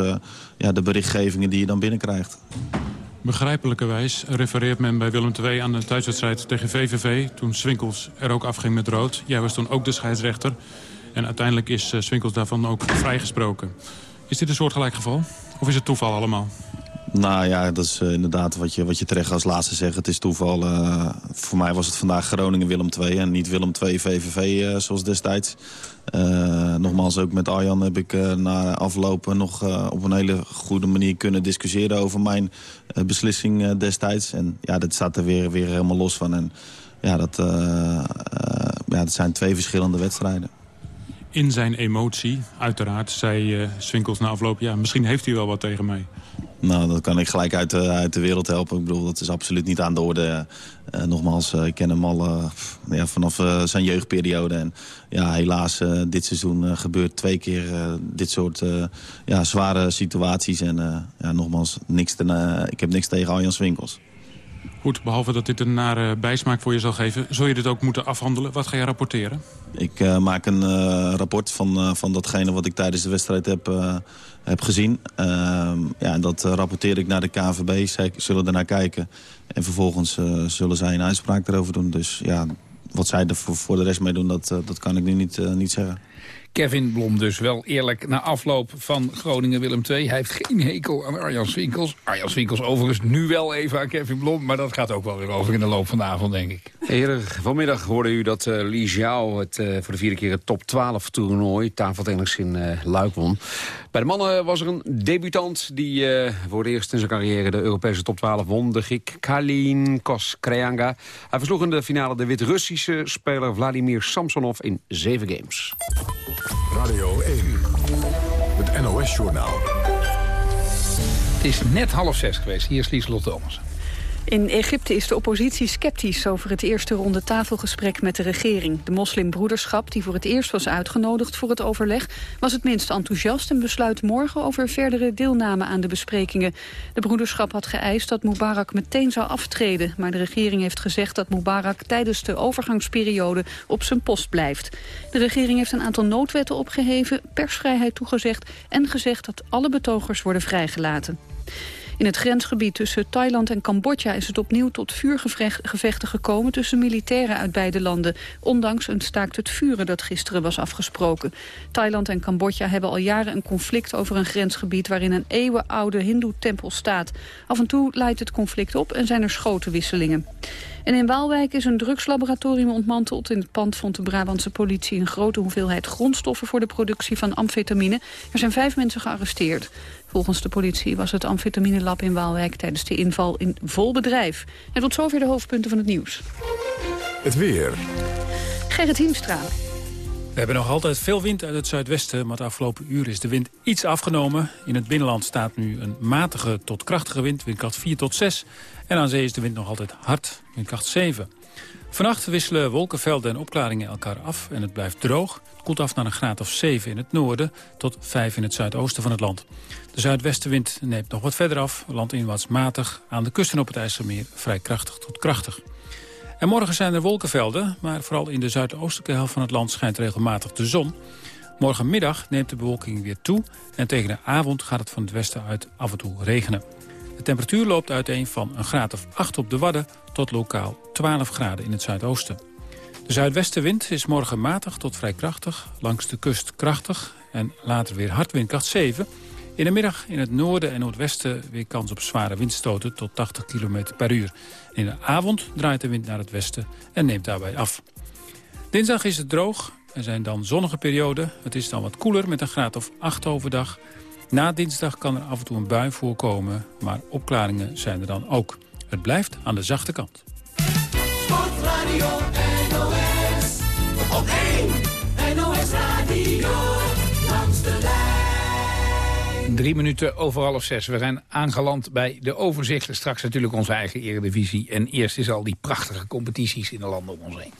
ja, de berichtgevingen die je dan binnenkrijgt. Begrijpelijkerwijs refereert men bij Willem II aan de thuiswedstrijd tegen VVV... toen Swinkels er ook afging met rood. Jij was toen ook de scheidsrechter. En uiteindelijk is uh, Swinkels daarvan ook vrijgesproken. Is dit een soortgelijk geval? Of is het toeval allemaal? Nou ja, dat is uh, inderdaad wat je, wat je terecht als laatste zegt. Het is toeval. Uh, voor mij was het vandaag Groningen-Willem 2 en niet Willem 2 VVV zoals destijds. Nogmaals, ook met Arjan heb ik na aflopen nog op een hele goede manier kunnen discussiëren over mijn beslissing destijds. En ja, dat staat er weer, weer helemaal los van. En ja, dat, ja, dat zijn twee verschillende wedstrijden. In zijn emotie, uiteraard, zei Swinkels na afloop... ja, misschien heeft hij wel wat tegen mij. Nou, dat kan ik gelijk uit de, uit de wereld helpen. Ik bedoel, dat is absoluut niet aan de orde. Uh, nogmaals, uh, ik ken hem al uh, ja, vanaf zijn jeugdperiode. En ja, helaas, dit seizoen gebeurt twee keer dit soort ja, zware situaties. En ja, nogmaals, niks te, ik heb niks tegen Arjan Swinkels. Goed, behalve dat dit een nare bijsmaak voor je zal geven... zul je dit ook moeten afhandelen. Wat ga je rapporteren? Ik uh, maak een uh, rapport van, uh, van datgene wat ik tijdens de wedstrijd heb, heb gezien. Ehm, ja, dat rapporteer ik naar de KNVB. Zij zullen ernaar kijken. En vervolgens zullen zij een uitspraak erover doen. Dus ja, wat zij er voor, voor de rest mee doen, dat, dat kan ik nu niet, niet zeggen. Kevin Blom dus wel eerlijk na afloop van Groningen-Willem II. Hij heeft geen hekel aan Arjan Swinkels. Arjan Swinkels overigens nu wel even aan Kevin Blom. Maar dat gaat ook wel weer over in de loop van de avond, denk ik. Heren, vanmiddag hoorde u dat uh, Li Jiao het, uh, voor de vierde keer het top 12 toernooi... tafeltennis in uh, Luik won. Bij de mannen was er een debutant die voor het eerst in zijn carrière... de Europese top 12 won, de Griek Kalin Koskreanga. Hij versloeg in de finale de Wit-Russische speler Vladimir Samsonov in zeven games. Radio 1, het NOS-journaal. Het is net half zes geweest. Hier is Lieslot Thomas. In Egypte is de oppositie sceptisch over het eerste ronde tafelgesprek met de regering. De moslimbroederschap, die voor het eerst was uitgenodigd voor het overleg, was het minst enthousiast en besluit morgen over verdere deelname aan de besprekingen. De broederschap had geëist dat Mubarak meteen zou aftreden, maar de regering heeft gezegd dat Mubarak tijdens de overgangsperiode op zijn post blijft. De regering heeft een aantal noodwetten opgeheven, persvrijheid toegezegd en gezegd dat alle betogers worden vrijgelaten. In het grensgebied tussen Thailand en Cambodja is het opnieuw tot vuurgevechten gekomen tussen militairen uit beide landen, ondanks een staakt het vuren dat gisteren was afgesproken. Thailand en Cambodja hebben al jaren een conflict over een grensgebied waarin een eeuwenoude hindoe-tempel staat. Af en toe leidt het conflict op en zijn er schotenwisselingen. En in Waalwijk is een drugslaboratorium ontmanteld. In het pand vond de Brabantse politie een grote hoeveelheid grondstoffen voor de productie van amfetamine. Er zijn vijf mensen gearresteerd. Volgens de politie was het amfetaminelab in Waalwijk tijdens de inval in vol bedrijf. En tot zover de hoofdpunten van het nieuws. Het weer. Gerrit Hiemstra. We hebben nog altijd veel wind uit het zuidwesten, maar het afgelopen uur is de wind iets afgenomen. In het binnenland staat nu een matige tot krachtige wind, windkracht 4 tot 6. En aan zee is de wind nog altijd hard, windkracht 7. Vannacht wisselen wolkenvelden en opklaringen elkaar af en het blijft droog. Het koelt af naar een graad of 7 in het noorden tot 5 in het zuidoosten van het land. De zuidwestenwind neemt nog wat verder af, landinwaarts matig. Aan de kusten op het IJsselmeer vrij krachtig tot krachtig. En morgen zijn er wolkenvelden, maar vooral in de zuidoostelijke helft van het land schijnt regelmatig de zon. Morgenmiddag neemt de bewolking weer toe en tegen de avond gaat het van het westen uit af en toe regenen. De temperatuur loopt uiteen van een graad of 8 op de Wadden tot lokaal 12 graden in het zuidoosten. De zuidwestenwind is morgen matig tot vrij krachtig, langs de kust krachtig en later weer hard windkracht 7. In de middag in het noorden en noordwesten weer kans op zware windstoten tot 80 km per uur. In de avond draait de wind naar het westen en neemt daarbij af. Dinsdag is het droog, er zijn dan zonnige perioden. Het is dan wat koeler met een graad of 8 overdag. Na dinsdag kan er af en toe een bui voorkomen, maar opklaringen zijn er dan ook. Het blijft aan de zachte kant. Sportradio NOS, op 1 NOS Radio, langs de lijn. Drie minuten over half zes. We zijn aangeland bij de overzichten. Straks natuurlijk onze eigen eredivisie. En eerst is al die prachtige competities in de landen om ons heen.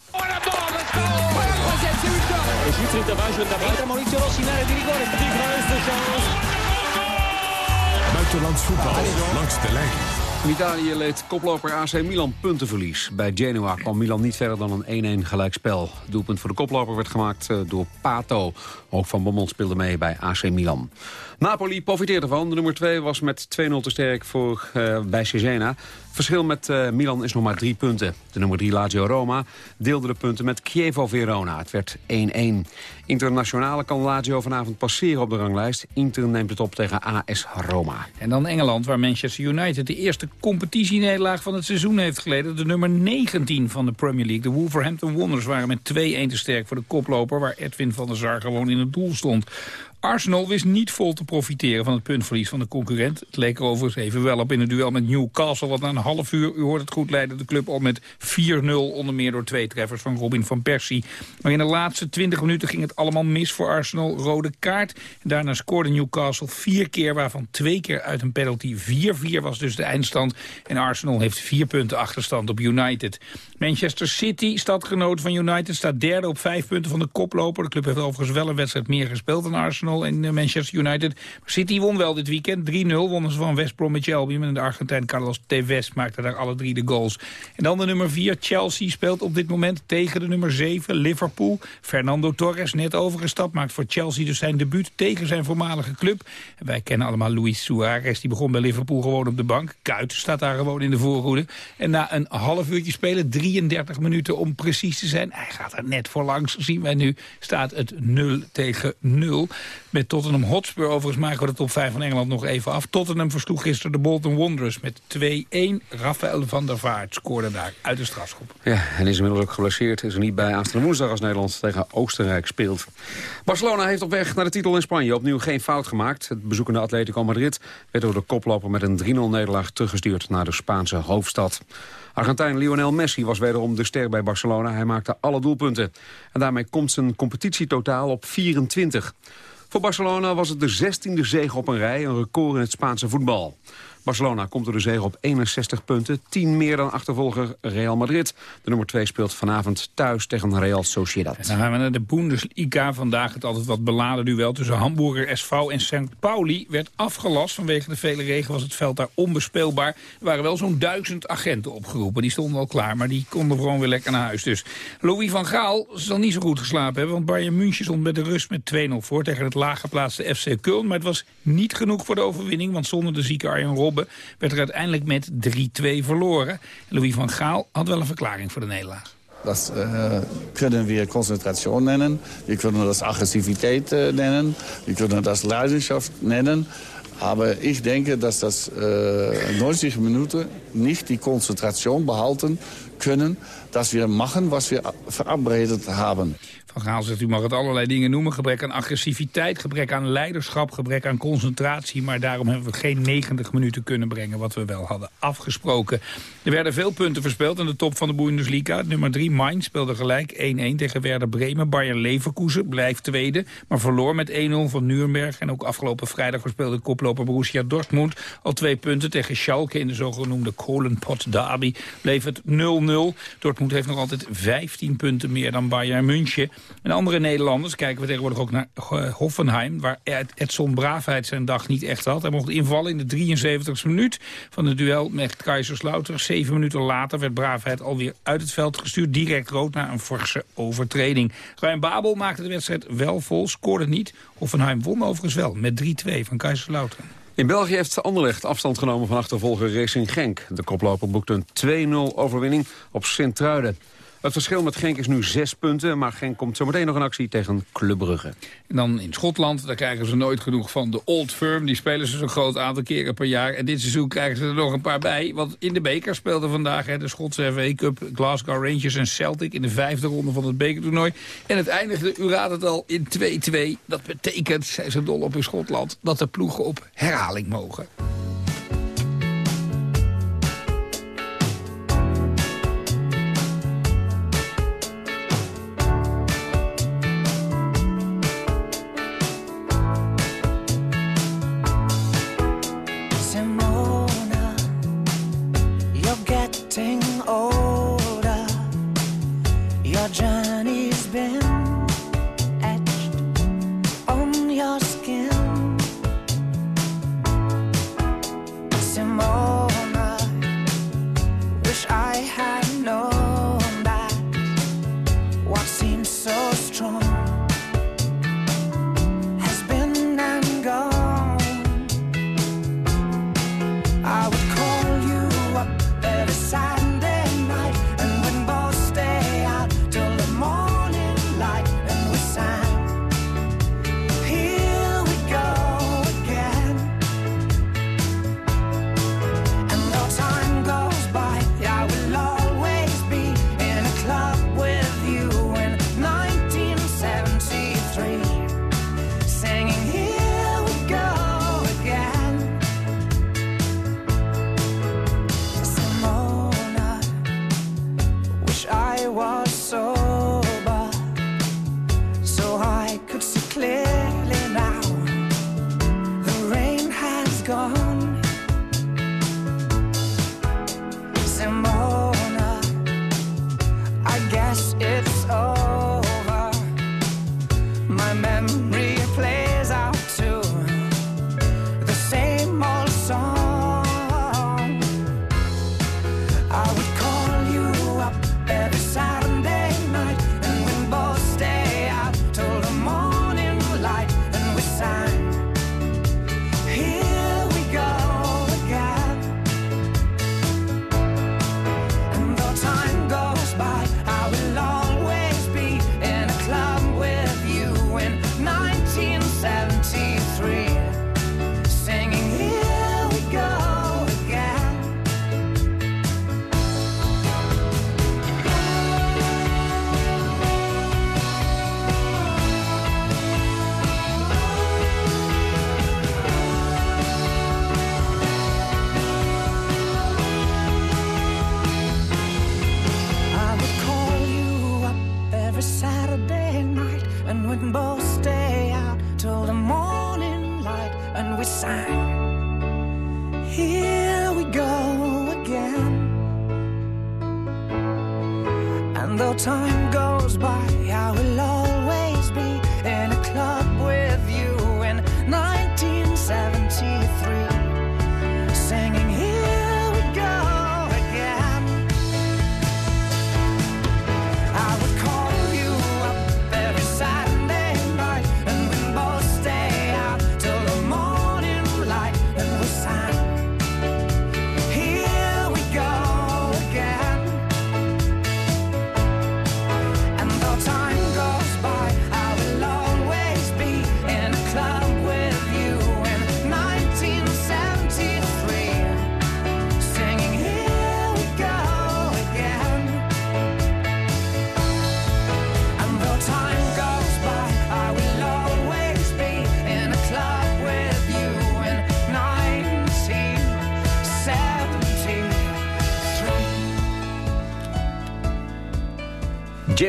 Buitenlands voetbal langs de lijn. In Italië leed koploper AC Milan puntenverlies. Bij Genoa kwam Milan niet verder dan een 1-1 gelijkspel. Doelpunt voor de koploper werd gemaakt eh, door Pato. Ook Van Bommel speelde mee bij AC Milan. Napoli profiteerde ervan. De nummer 2 was met 2-0 te sterk voor, uh, bij Cesena. Verschil met uh, Milan is nog maar drie punten. De nummer 3 Lazio Roma deelde de punten met Chievo Verona. Het werd 1-1. Internationale kan Lazio vanavond passeren op de ranglijst. Inter neemt het op tegen AS Roma. En dan Engeland, waar Manchester United de eerste competitienederlaag van het seizoen heeft geleden. De nummer 19 van de Premier League. De Wolverhampton Wanderers waren met 2-1 te sterk voor de koploper... waar Edwin van der Sar gewoon in het doel stond. Arsenal wist niet vol te profiteren van het puntverlies van de concurrent. Het leek er overigens even wel op in het duel met Newcastle... wat na een half uur, u hoort het goed, leidde de club al met 4-0... onder meer door twee treffers van Robin van Persie. Maar in de laatste 20 minuten ging het allemaal mis voor Arsenal. Rode kaart. Daarna scoorde Newcastle vier keer, waarvan twee keer uit een penalty. 4-4 was dus de eindstand. En Arsenal heeft vier punten achterstand op United. Manchester City, stadgenoot van United, staat derde op vijf punten van de koploper. De club heeft overigens wel een wedstrijd meer gespeeld dan Arsenal in eh, Manchester United. City won wel dit weekend. 3-0 wonnen ze van West Bromwich Albion. En de Argentijn Carlos Tevez maakte daar alle drie de goals. En dan de nummer 4. Chelsea speelt op dit moment tegen de nummer 7. Liverpool. Fernando Torres, net overgestapt, maakt voor Chelsea dus zijn debuut tegen zijn voormalige club. En wij kennen allemaal Luis Suarez. Die begon bij Liverpool gewoon op de bank. Kuit staat daar gewoon in de voorhoede. En na een half uurtje spelen, 33 minuten om precies te zijn. Hij gaat er net voor langs, zien wij nu. Staat het 0 tegen 0. Met Tottenham Hotspur overigens maken we de top 5 van Engeland nog even af. Tottenham versloeg gisteren de Bolton Wanderers met 2-1. Rafael van der Vaart scoorde daar uit de strafschop. Ja, en is inmiddels ook geblesseerd. Is er niet bij aanstaande woensdag als Nederland tegen Oostenrijk speelt. Barcelona heeft op weg naar de titel in Spanje opnieuw geen fout gemaakt. Het bezoekende Atletico Madrid werd door de koploper met een 3-0 nederlaag teruggestuurd naar de Spaanse hoofdstad. Argentijn Lionel Messi was wederom de ster bij Barcelona. Hij maakte alle doelpunten. En daarmee komt zijn competitietotaal op 24. Voor Barcelona was het de 16e zege op een rij, een record in het Spaanse voetbal. Barcelona komt door de zege op 61 punten, 10 meer dan achtervolger Real Madrid. De nummer 2 speelt vanavond thuis tegen Real Sociedad. En dan gaan we naar de Bundesliga. Vandaag het altijd wat beladen duel tussen Hamburger SV en St. Pauli werd afgelast. Vanwege de vele regen was het veld daar onbespeelbaar. Er waren wel zo'n duizend agenten opgeroepen. Die stonden al klaar, maar die konden gewoon weer lekker naar huis. Dus Louis van Gaal zal niet zo goed geslapen hebben. Want Bayern München stond met de rust met 2-0 voor tegen het laaggeplaatste FC Köln. Maar het was niet genoeg voor de overwinning. Want zonder de zieke Arjen Robben werd er uiteindelijk met 3-2 verloren. Louis van Gaal had wel een verklaring voor de nederlaag. Das äh, können wir Konzentration nennen, wir können das Aggressivität äh, nennen, wir können das Leidenschaft nennen. Ich denke, dass das äh, 90 Minuten nicht die Konzentration behalten können, dass wir machen, was wir verabredet haben. Van Gaal zegt, u mag het allerlei dingen noemen. Gebrek aan agressiviteit, gebrek aan leiderschap, gebrek aan concentratie. Maar daarom hebben we geen 90 minuten kunnen brengen wat we wel hadden afgesproken. Er werden veel punten verspeeld aan de top van de Bundesliga. Nummer 3, Mainz, speelde gelijk 1-1 tegen Werder Bremen. Bayern Leverkusen blijft tweede, maar verloor met 1-0 van Nuremberg. En ook afgelopen vrijdag verspeelde koploper Borussia Dortmund al twee punten tegen Schalke in de zogenoemde Kolenpot Derby. Bleef het 0-0. Dortmund heeft nog altijd 15 punten meer dan Bayern München. En andere Nederlanders kijken we tegenwoordig ook naar eh, Hoffenheim... waar Edson Braafheid zijn dag niet echt had. Hij mocht invallen in de 73e minuut van het duel met Kaiserslautern. Zeven minuten later werd Braafheid alweer uit het veld gestuurd. Direct rood na een forse overtreding. Ryan Babel maakte de wedstrijd wel vol, scoorde niet. Hoffenheim won overigens wel met 3-2 van Kaiserslautern. In België heeft Anderlecht afstand genomen van achtervolger Racing Genk. De koploper boekte een 2-0 overwinning op Sint-Truiden. Het verschil met Genk is nu zes punten, maar Genk komt zometeen nog een actie tegen Club Brugge. En dan in Schotland, daar krijgen ze nooit genoeg van de Old Firm. Die spelen ze zo'n groot aantal keren per jaar. En dit seizoen krijgen ze er nog een paar bij. Want in de beker speelden vandaag hè, de Schotse FA Cup, Glasgow Rangers en Celtic... in de vijfde ronde van het bekertoernooi. En het eindigde, u raadt het al, in 2-2. Dat betekent, zijn ze dol op in Schotland, dat de ploegen op herhaling mogen.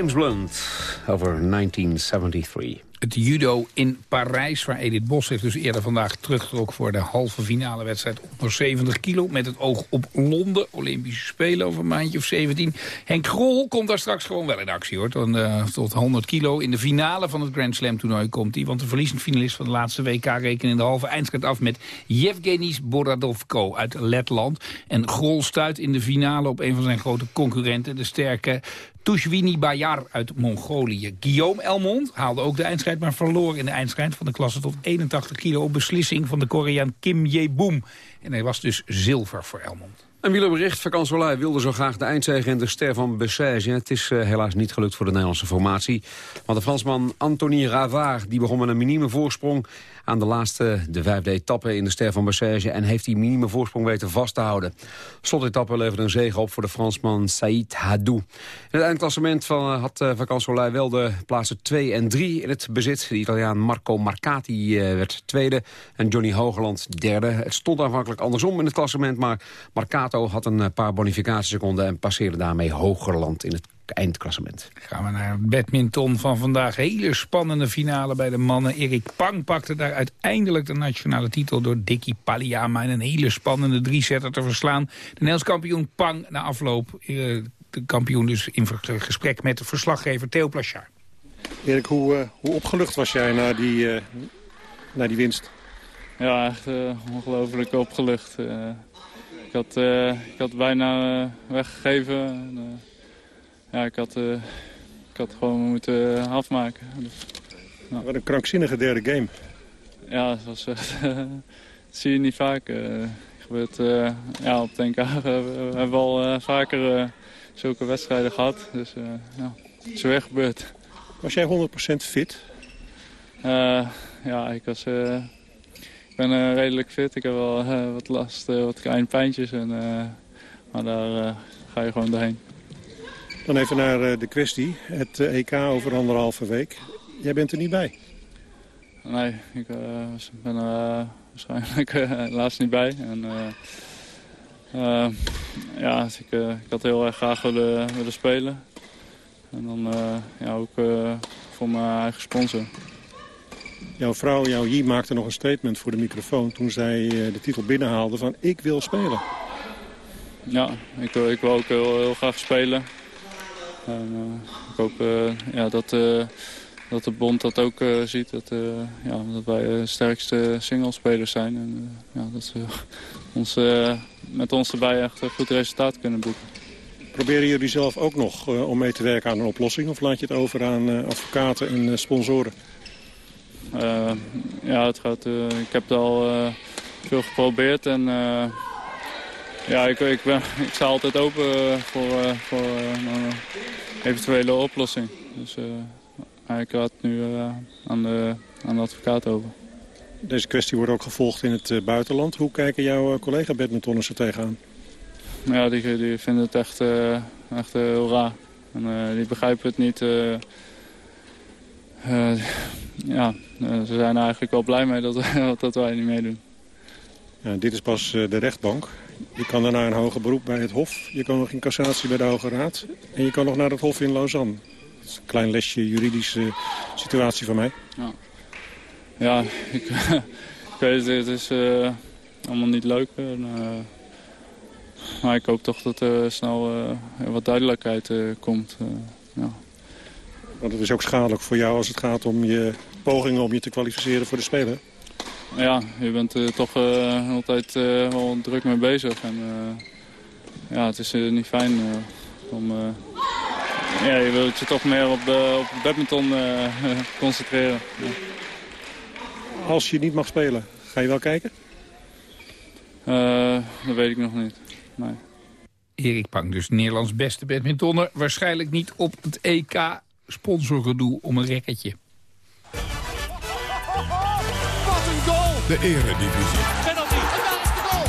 James Blunt over 1973. Het judo in Parijs, waar Edith Bos zich dus eerder vandaag terugtrok... voor de halve finale wedstrijd onder 70 kilo... met het oog op Londen, Olympische Spelen over een maandje of 17. Henk Grol komt daar straks gewoon wel in actie, hoor. Tot, eh, tot 100 kilo. In de finale van het Grand Slam toernooi komt hij. Want de verliezend finalist van de laatste WK rekenen in de halve eindstrijd af... met Yevgenis Boradovko uit Letland. En Grol stuit in de finale op een van zijn grote concurrenten... de sterke Tushwini Bayar uit Mongolië. Guillaume Elmond haalde ook de eindstrijd, maar verloor in de eindstrijd van de klasse tot 81 kilo op beslissing van de Koreaan Kim Jae-boom. En hij was dus zilver voor Elmond. Een wielerbericht. Vakansolai wilde zo graag de eindzege in de ster van Bessège. Het is uh, helaas niet gelukt voor de Nederlandse formatie. Want de Fransman Anthony Ravard die begon met een minieme voorsprong aan de laatste, de vijfde etappe in de ster van Bessège... en heeft die minieme voorsprong weten vast te houden. Slotetappe leverde een zege op voor de Fransman Saïd Hadou. In het eindklassement van, uh, had uh, Vakansolai wel de plaatsen 2 en 3 in het bezit. De Italiaan Marco Marcati werd tweede en Johnny Hogeland derde. Het stond aanvankelijk andersom in het klassement, maar Marcato had een paar bonificatieseconden... en passeerde daarmee Hogerland in het eindklassement. Gaan we naar badminton van vandaag. Hele spannende finale bij de mannen. Erik Pang pakte daar uiteindelijk de nationale titel... door Dicky Paliama in een hele spannende drie-setter te verslaan. De Nederlands kampioen Pang na afloop. de kampioen dus in gesprek met de verslaggever Theo Plachard. Erik, hoe, uh, hoe opgelucht was jij na die, uh, na die winst? Ja, echt uh, ongelooflijk opgelucht. ik, had, ik had bijna weggegeven... Ja, ik had, uh, ik had gewoon moeten afmaken. Dus, ja. Wat een krankzinnige derde game. Ja, dat, was, dat [laughs] zie je niet vaak. Gebeurt, ja, op het NK [laughs] hebben we al vaker zulke wedstrijden gehad. Dus ja, het is weer gebeurd. Was jij 100% fit? ja, ik, was, ik ben redelijk fit. Ik heb wel wat last, wat kleine pijntjes. En, maar daar ga je gewoon doorheen. Dan even naar de kwestie. Het EK over anderhalve week. Jij bent er niet bij. Nee, ik uh, ben er uh, waarschijnlijk uh, [laughs] helaas niet bij. En, ja, dus ik, ik had heel erg graag willen, willen spelen. En dan ja, ook voor mijn eigen sponsor. Jouw vrouw, jouw J, maakte nog een statement voor de microfoon... toen zij de titel binnenhaalde van ik wil spelen. Ja, ik, ik wil ook heel, heel graag spelen. En, uh, ik hoop uh, ja, dat, uh, dat de bond dat ook ziet. Dat, ja, dat wij de sterkste singlespelers zijn. En ja, dat ze [laughs] ons, met ons erbij echt een goed resultaat kunnen boeken. Proberen jullie zelf ook nog om mee te werken aan een oplossing? Of laat je het over aan advocaten en sponsoren? ja, het gaat, ik heb het al veel geprobeerd. En, ja, ik, ik, ben, ik sta altijd open voor, voor een eventuele oplossing. Dus ik laat het nu aan, de, aan de advocaat over. Deze kwestie wordt ook gevolgd in het buitenland. Hoe kijken jouw collega-badmintonners er tegenaan? Ja, die, die vinden het echt, echt heel raar. En, die begrijpen het niet. ja, ze zijn er eigenlijk wel blij mee dat, [laughs] dat wij niet meedoen. Ja, dit is pas de rechtbank. Je kan daarna een hoger beroep bij het Hof. Je kan nog in cassatie bij de Hoge Raad. En je kan nog naar het Hof in Lausanne. Dat is een klein lesje juridische situatie van mij. Ja, ja ik, [laughs] ik weet het, het is uh, allemaal niet leuk. En, uh, maar ik hoop toch dat er snel uh, wat duidelijkheid komt. Ja. Want het is ook schadelijk voor jou als het gaat om je pogingen om je te kwalificeren voor de Spelen. Ja, je bent er toch eh, altijd eh, wel druk mee bezig. En, eh, ja, het is eh, niet fijn eh, om... eh, ja, je wilt je toch meer op, eh, op badminton eh, [laughs] concentreren. Ja. Als je niet mag spelen, ga je wel kijken? Eh, dat weet ik nog niet. Nee. Erik Pang, dus Nederlands beste badmintonner. Waarschijnlijk niet op het EK sponsorgedoe om een rekketje. De eredivisie.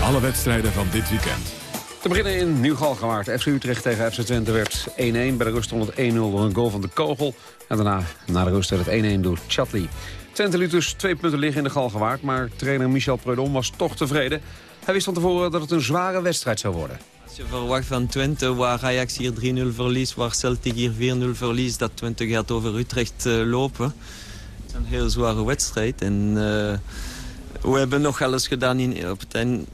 Alle wedstrijden van dit weekend. Te beginnen in Nieuw-Galgenwaard. FC Utrecht tegen FC Twente werd 1-1. Bij de rust stond het 1-0 door een goal van de Kogel. En daarna, na de rust, werd het 1-1 door Chatli. Twente liet dus twee punten liggen in de Galgenwaard. Maar trainer Michel Preudom was toch tevreden. Hij wist van tevoren dat het een zware wedstrijd zou worden. Als je verwacht van Twente, waar Ajax hier 3-0 verliest, waar Celtic hier 4-0 verliest, dat Twente gaat over Utrecht eh, lopen. Het is een heel zware wedstrijd. En uh, we hebben nog alles gedaan in, op het eind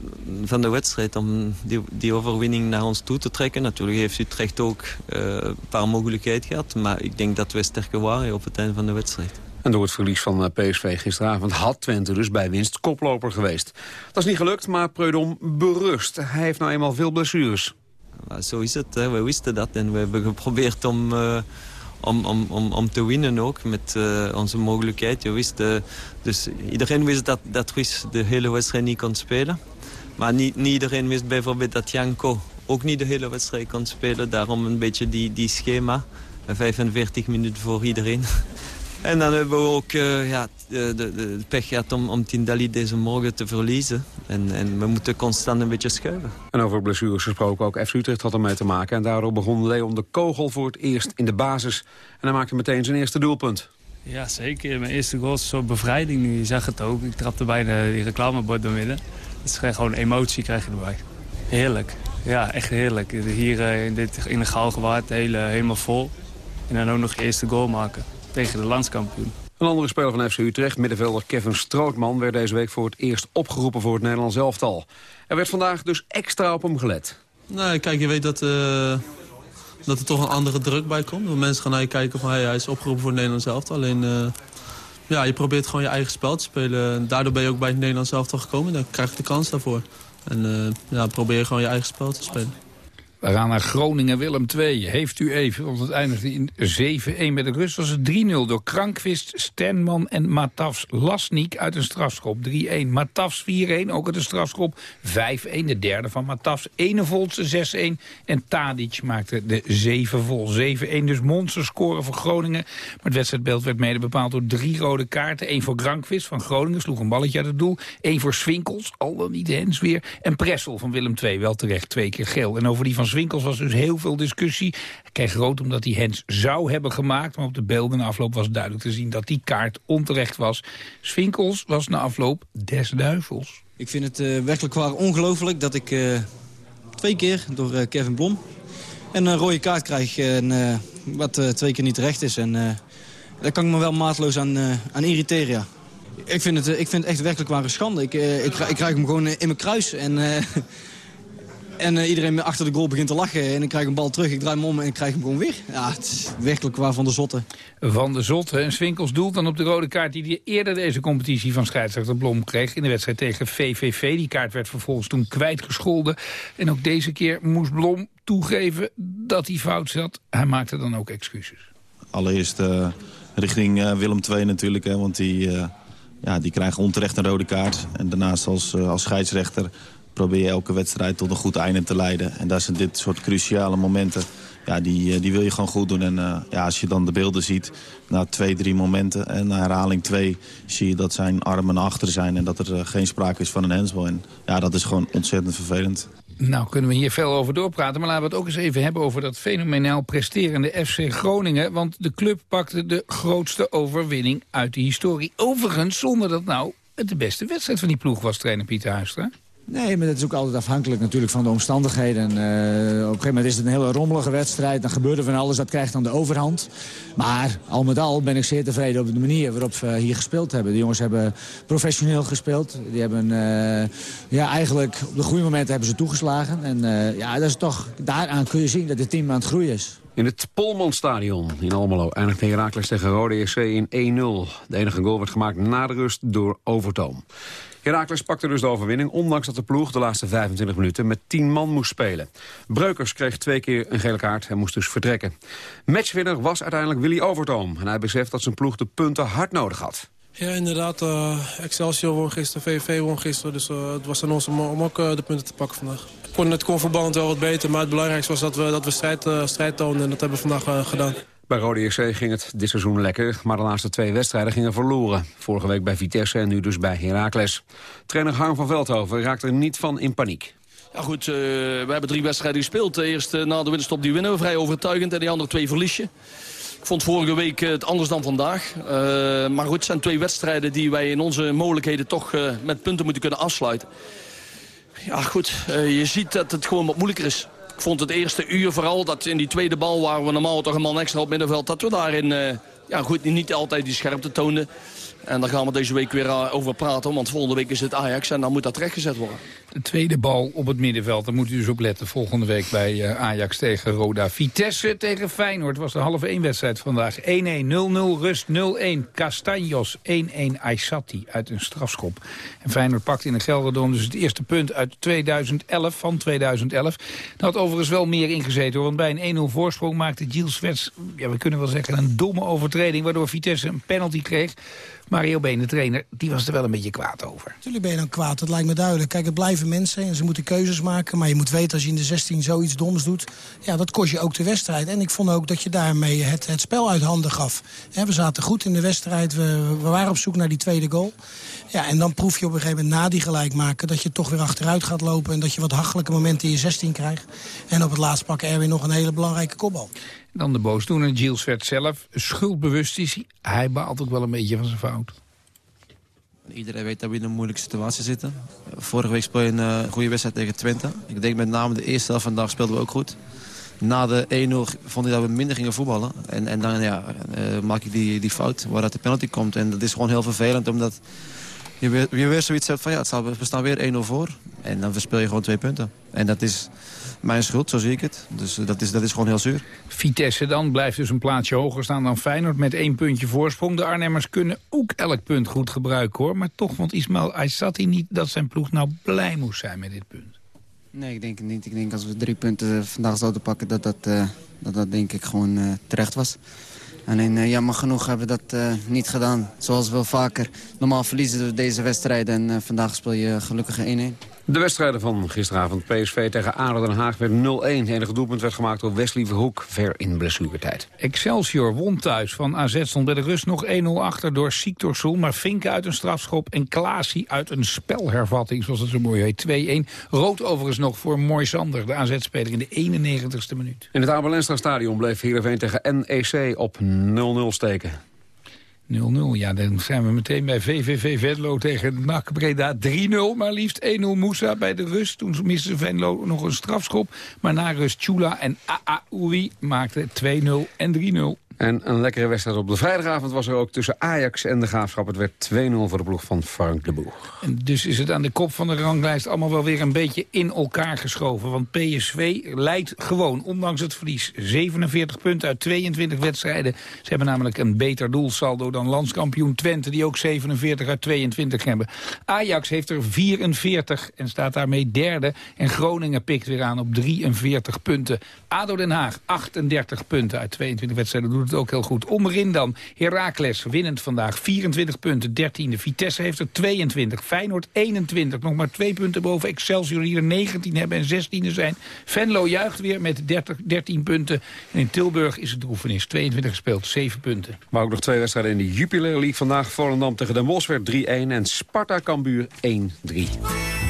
van de wedstrijd om die, die overwinning naar ons toe te trekken. Natuurlijk heeft Utrecht ook uh, een paar mogelijkheden gehad, maar ik denk dat we sterker waren op het einde van de wedstrijd. En door het verlies van PSV gisteravond had Twente dus bij winst koploper geweest. Dat is niet gelukt, maar Preudom berust. Hij heeft nou eenmaal veel blessures. Maar zo is het, hè. we wisten dat en we hebben geprobeerd om, uh, om, om, om, om te winnen ook met uh, onze mogelijkheid. Je wist, uh, dus iedereen wist dat, dat Ruiz de hele wedstrijd niet kon spelen. Maar niet, niet iedereen wist bijvoorbeeld dat Janko ook niet de hele wedstrijd kon spelen. Daarom een beetje die, die schema. 45 minuten voor iedereen. En dan hebben we ook uh, ja, de, de, de, pech gehad om, om Tindalli deze morgen te verliezen. En, en we moeten constant een beetje schuiven. En over blessures gesproken, ook FC Utrecht had ermee te maken. En daardoor begon Leon de Kogel voor het eerst in de basis. En hij maakte meteen zijn eerste doelpunt. Ja, zeker. Mijn eerste goal is zo'n bevrijding nu. Je zag het ook. Ik trapte bijna die reclamebord door midden. Het is gewoon emotie krijg je erbij. Heerlijk. Ja, echt heerlijk. Hier in, dit, in de Galgenwaard hele, helemaal vol. En dan ook nog je eerste goal maken tegen de landskampioen. Een andere speler van FC Utrecht, middenvelder Kevin Strootman... werd deze week voor het eerst opgeroepen voor het Nederlands elftal. Er werd vandaag dus extra op hem gelet. Nee, kijk, je weet dat, uh, dat er toch een andere druk bij komt. Want mensen gaan naar je kijken van hey, hij is opgeroepen voor het Nederlands elftal. Alleen, uh, ja, je probeert gewoon je eigen spel te spelen. Daardoor ben je ook bij het Nederlands elftal gekomen. Dan krijg je de kans daarvoor. En uh, ja, probeer gewoon je eigen spel te spelen. We gaan naar Groningen-Willem 2. Heeft u even, want het eindigde in 7-1 met de rust. was het 3-0 door Krankvist, Stenman en Matafs Lasnik uit een strafschop. 3-1. Matafs 4-1, ook uit een strafschop. 5-1, de derde van Matafs. Enevolse 6-1. En Tadic maakte de 7 vol. 7-1, dus monsterscoren voor Groningen. Maar het wedstrijdbeeld werd mede bepaald door drie rode kaarten. Eén voor Krankvist van Groningen, sloeg een balletje uit het doel. Eén voor Swinkels, al dan niet Hens weer. En Pressel van Willem 2, wel terecht, twee keer geel. En over die van Swinkels was dus heel veel discussie. Hij kreeg rood omdat hij Hens zou hebben gemaakt. Maar op de beelden na afloop was duidelijk te zien dat die kaart onterecht was. Swinkels was na afloop des duivels. Ik vind het uh, werkelijk waar ongelooflijk dat ik uh, twee keer door uh, Kevin Blom een rode kaart krijg. En, wat twee keer niet terecht is. En daar kan ik me wel maatloos aan, aan irriteren. Ja. Ik vind, het, ik vind echt werkelijk waar een schande. Ik, ik, ik krijg hem gewoon in mijn kruis. En en uh, iedereen achter de goal begint te lachen. En ik krijg een bal terug, ik draai hem om en ik krijg hem gewoon weer. Ja, het is werkelijk waar van de zotte. Van de zotte. En Swinkels doelt dan op de rode kaart die hij eerder deze competitie van scheidsrechter Blom kreeg. In de wedstrijd tegen VVV. Die kaart werd vervolgens toen kwijtgescholden. En ook deze keer moest Blom toegeven dat hij fout zat. Hij maakte dan ook excuses. Allereerst uh, richting uh, Willem II natuurlijk. Hè, want die, ja, die krijgen onterecht een rode kaart. En daarnaast als, als scheidsrechter probeer je elke wedstrijd tot een goed einde te leiden. En dat zijn dit soort cruciale momenten. Ja, die, die wil je gewoon goed doen. En uh, ja, als je dan de beelden ziet, na twee, drie momenten... en na herhaling twee, zie je dat zijn armen naar achter zijn... en dat er uh, geen sprake is van een handsbal. En ja, dat is gewoon ontzettend vervelend. Nou, kunnen we hier veel over doorpraten. Maar laten we het ook eens even hebben over dat fenomenaal presterende FC Groningen. Want de club pakte de grootste overwinning uit de historie. Overigens, zonder dat nou het de beste wedstrijd van die ploeg was, trainer Pieter Huistra. Nee, maar dat is ook altijd afhankelijk natuurlijk van de omstandigheden. Uh, op een gegeven moment is het een hele rommelige wedstrijd. Dan gebeurt er van alles, dat krijgt dan de overhand. Maar al met al ben ik zeer tevreden op de manier waarop we hier gespeeld hebben. De jongens hebben professioneel gespeeld. Die hebben uh, ja, eigenlijk op de goede momenten hebben ze toegeslagen. En uh, ja, dat is toch, daaraan kun je zien dat het team aan het groeien is. In het Polmanstadion in Almelo eindigde Heracles tegen Rode SC in 1-0. De enige goal werd gemaakt na de rust door Overtoom. Heracles pakte dus de overwinning, ondanks dat de ploeg de laatste 25 minuten met 10 man moest spelen. Breukers kreeg twee keer een gele kaart en moest dus vertrekken. Matchwinner was uiteindelijk Willy Overtoom en hij beseft dat zijn ploeg de punten hard nodig had. Ja, inderdaad. eh, Excelsior won gisteren, VVV won gisteren. Dus eh, het was aan ons om, ook eh, de punten te pakken vandaag. Het kon, het kon wel wat beter, maar het belangrijkste was dat we, dat we strijd, strijd toonden. En dat hebben we vandaag gedaan. Bij Rode JC ging het dit seizoen lekker, maar de laatste twee wedstrijden gingen verloren. Vorige week bij Vitesse en nu dus bij Heracles. Trainer Harm van Veldhoven raakte er niet van in paniek. Ja goed, eh, we hebben drie wedstrijden gespeeld. De eerste na de winterstop die winnen we vrij overtuigend en die andere twee verlies. Ik vond vorige week het anders dan vandaag. Eh, maar goed, het zijn twee wedstrijden die wij in onze mogelijkheden toch eh, met punten moeten kunnen afsluiten. Ja goed, eh, je ziet dat het gewoon wat moeilijker is. Ik vond het eerste uur vooral dat in die tweede bal waar we normaal toch een man extra op middenveld... dat we daarin eh, ja, goed, niet altijd die scherpte toonden. En daar gaan we deze week weer eh, over praten. Want volgende week is het Ajax en dan moet dat rechtgezet worden. De tweede bal op het middenveld, daar moet u dus op letten. Volgende week bij eh, Ajax tegen Roda. Vitesse tegen Feyenoord was de halve 1 wedstrijd vandaag. 1-1, 0-0, rust 0-1. Castanjos 1-1, Aysati uit een strafschop. En Feyenoord pakt in de Gelderdoom dus het eerste punt uit 2011, van 2011. Dat had overigens wel meer ingezeten, hoor, want bij een 1-0 voorsprong maakte Gilles Swets, ja, we kunnen wel zeggen, een domme overtreding, waardoor Vitesse een penalty kreeg. Mario Been, de trainer, die was er wel een beetje kwaad over. Natuurlijk ben je dan kwaad, dat lijkt me duidelijk. Kijk, het mensen en ze moeten keuzes maken. Maar je moet weten, als je in de 16 zoiets doms doet... ja, dat kost je ook de wedstrijd. En ik vond ook dat je daarmee het, het spel uit handen gaf. Hè, we zaten goed in de wedstrijd, we, we waren op zoek naar die tweede goal. Ja, en dan proef je op een gegeven moment na die gelijk maken... dat je toch weer achteruit gaat lopen... en dat je wat hachelijke momenten in je 16 krijgt. En op het laatst pakken Erwin nog een hele belangrijke kopbal. Dan de boosdoener, Gilles Swets zelf. Schuldbewust is hij. Hij baalt ook wel een beetje van zijn fout. Iedereen weet dat we in een moeilijke situatie zitten. Vorige week speelde je een eh, goede wedstrijd tegen Twente. Ik denk met name de eerste helft vandaag speelden we ook goed. Na de 1-0 vond ik dat we minder gingen voetballen. En, en dan ja, eh, maak ik die, die fout waaruit de penalty komt. En dat is gewoon heel vervelend omdat je weer, je weer zoiets hebt van ja, we staan weer 1-0 voor. En dan verspeel je gewoon twee punten. En dat is mijn schuld, zo zie ik het. Dus eh, dat is, dat is gewoon heel zuur. Vitesse dan blijft dus een plaatsje hoger staan dan Feyenoord met één puntje voorsprong. De Arnhemmers kunnen ook elk punt goed gebruiken hoor. Maar toch vond Ismail Aysati niet dat zijn ploeg nou blij moest zijn met dit punt. Nee, ik denk het niet. Ik denk als we drie punten vandaag zouden pakken, dat dat, eh, dat, dat denk ik gewoon eh, terecht was. Alleen uh, jammer genoeg hebben we dat uh, niet gedaan. Zoals wel vaker. Normaal verliezen we deze wedstrijden en uh, vandaag speel je gelukkig 1-1. De wedstrijden van gisteravond PSV tegen ADO Den Haag werd 0-1. Het enige doelpunt werd gemaakt door Wesley Verhoek ver in blessuretijd. Excelsior won thuis van AZ stond bij de rust nog 1-0 achter door Siktorsson. Maar Vinken uit een strafschop en Klaasie uit een spelhervatting, zoals het zo mooi heet. 2-1. Rood overigens nog voor Moisander, de AZ-speler in de 91ste minuut. In het Abelenstra stadion bleef Heerenveen tegen NEC op 0-0 steken. 0-0, ja, dan zijn we meteen bij VVV Venlo tegen NAC Breda 3-0. Maar liefst 1-0 Moussa bij de rust. Toen miste Venlo nog een strafschop. Maar na rust Chula en Aaoui maakten 2-0 en 3-0. En een lekkere wedstrijd op de vrijdagavond was er ook tussen Ajax en de Graafschap. Het werd 2-0 voor de ploeg van Frank de Boer. En dus is het aan de kop van de ranglijst allemaal wel weer een beetje in elkaar geschoven. Want PSV leidt gewoon, ondanks het verlies, 47 punten uit 22 wedstrijden. Ze hebben namelijk een beter doelsaldo dan landskampioen Twente, die ook 47 uit 22 hebben. Ajax heeft er 44 en staat daarmee derde. En Groningen pikt weer aan op 43 punten. ADO Den Haag, 38 punten uit 22 wedstrijden, doet ook heel goed. Onderin dan Heracles, winnend vandaag, 24 punten, 13e. Vitesse heeft er 22, Feyenoord 21, nog maar twee punten boven Excelsior, die er 19 hebben en 16e zijn. Venlo juicht weer met 30, 13 punten. En in Tilburg is het droefenis, 22 gespeeld, 7 punten. Maar ook nog twee wedstrijden in de Jupiler League. Vandaag Volendam tegen Den Bosch werd 3-1 en Sparta Cambuur 1-3.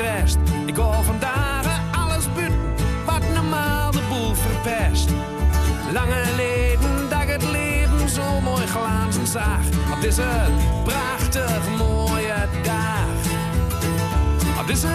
rest. Ik hou vandaag alles buiten wat normaal de boel verpest. Lange leden dat het leven zo mooi glazen zag. Op deze prachtig mooie dag. Op deze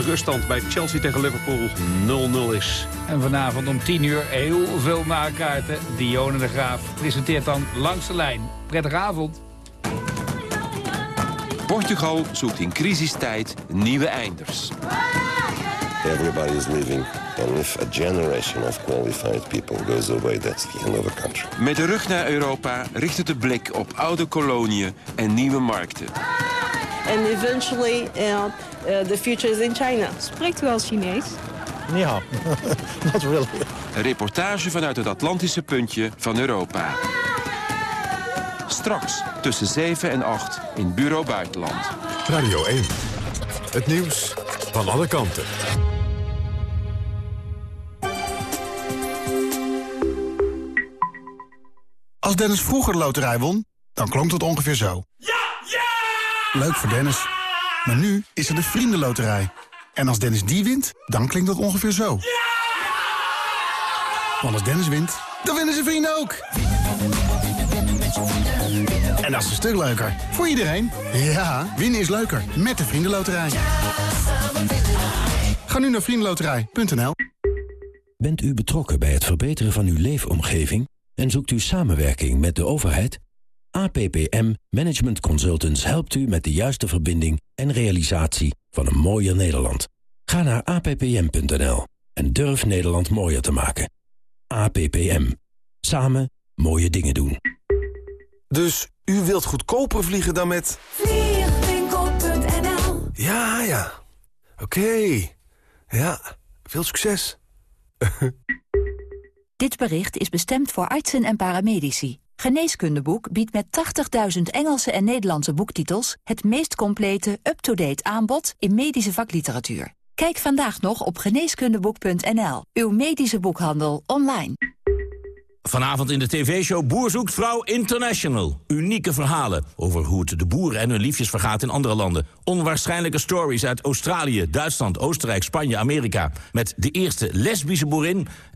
de ruststand bij Chelsea tegen Liverpool 0-0 is. En vanavond om 10 uur heel veel nakaarten. Dionne de Graaf presenteert dan Langs de Lijn. Prettige avond. Portugal zoekt in crisistijd nieuwe einders. Everybody is leaving. And if a generation of qualified people goes away, that's the end of the country. Met de rug naar Europa richt het de blik op oude koloniën en nieuwe markten. And eventually, uh, uh, the future is in China. Spreekt u al Chinees? Ja, [laughs] not really. Een reportage vanuit het Atlantische puntje van Europa. Straks tussen 7 en 8 in Bureau Buitenland. Radio 1. Het nieuws van alle kanten. Als Dennis vroeger de loterij won, dan klonk het ongeveer zo. Leuk voor Dennis. Maar nu is er de Vriendenloterij. En als Dennis die wint, dan klinkt dat ongeveer zo. Want als Dennis wint, dan winnen zijn vrienden ook. En dat is een stuk leuker. Voor iedereen. Ja, winnen is leuker. Met de Vriendenloterij. Ga nu naar vriendenloterij.nl Bent u betrokken bij het verbeteren van uw leefomgeving en zoekt u samenwerking met de overheid? APPM Management Consultants helpt u met de juiste verbinding en realisatie van een mooier Nederland. Ga naar appm.nl en durf Nederland mooier te maken. APPM. Samen mooie dingen doen. Dus u wilt goedkoper vliegen dan met... Vliegwinkel.nl Ja, ja. Oké. Ja, veel succes. [laughs] Dit bericht is bestemd voor artsen en paramedici. Geneeskundeboek biedt met 80.000 Engelse en Nederlandse boektitels... het meest complete, up-to-date aanbod in medische vakliteratuur. Kijk vandaag nog op geneeskundeboek.nl. Uw medische boekhandel online. Vanavond in de tv-show Boer zoekt vrouw international. Unieke verhalen over hoe het de boeren en hun liefjes vergaat in andere landen. Onwaarschijnlijke stories uit Australië, Duitsland, Oostenrijk, Spanje, Amerika. Met de eerste lesbische boerin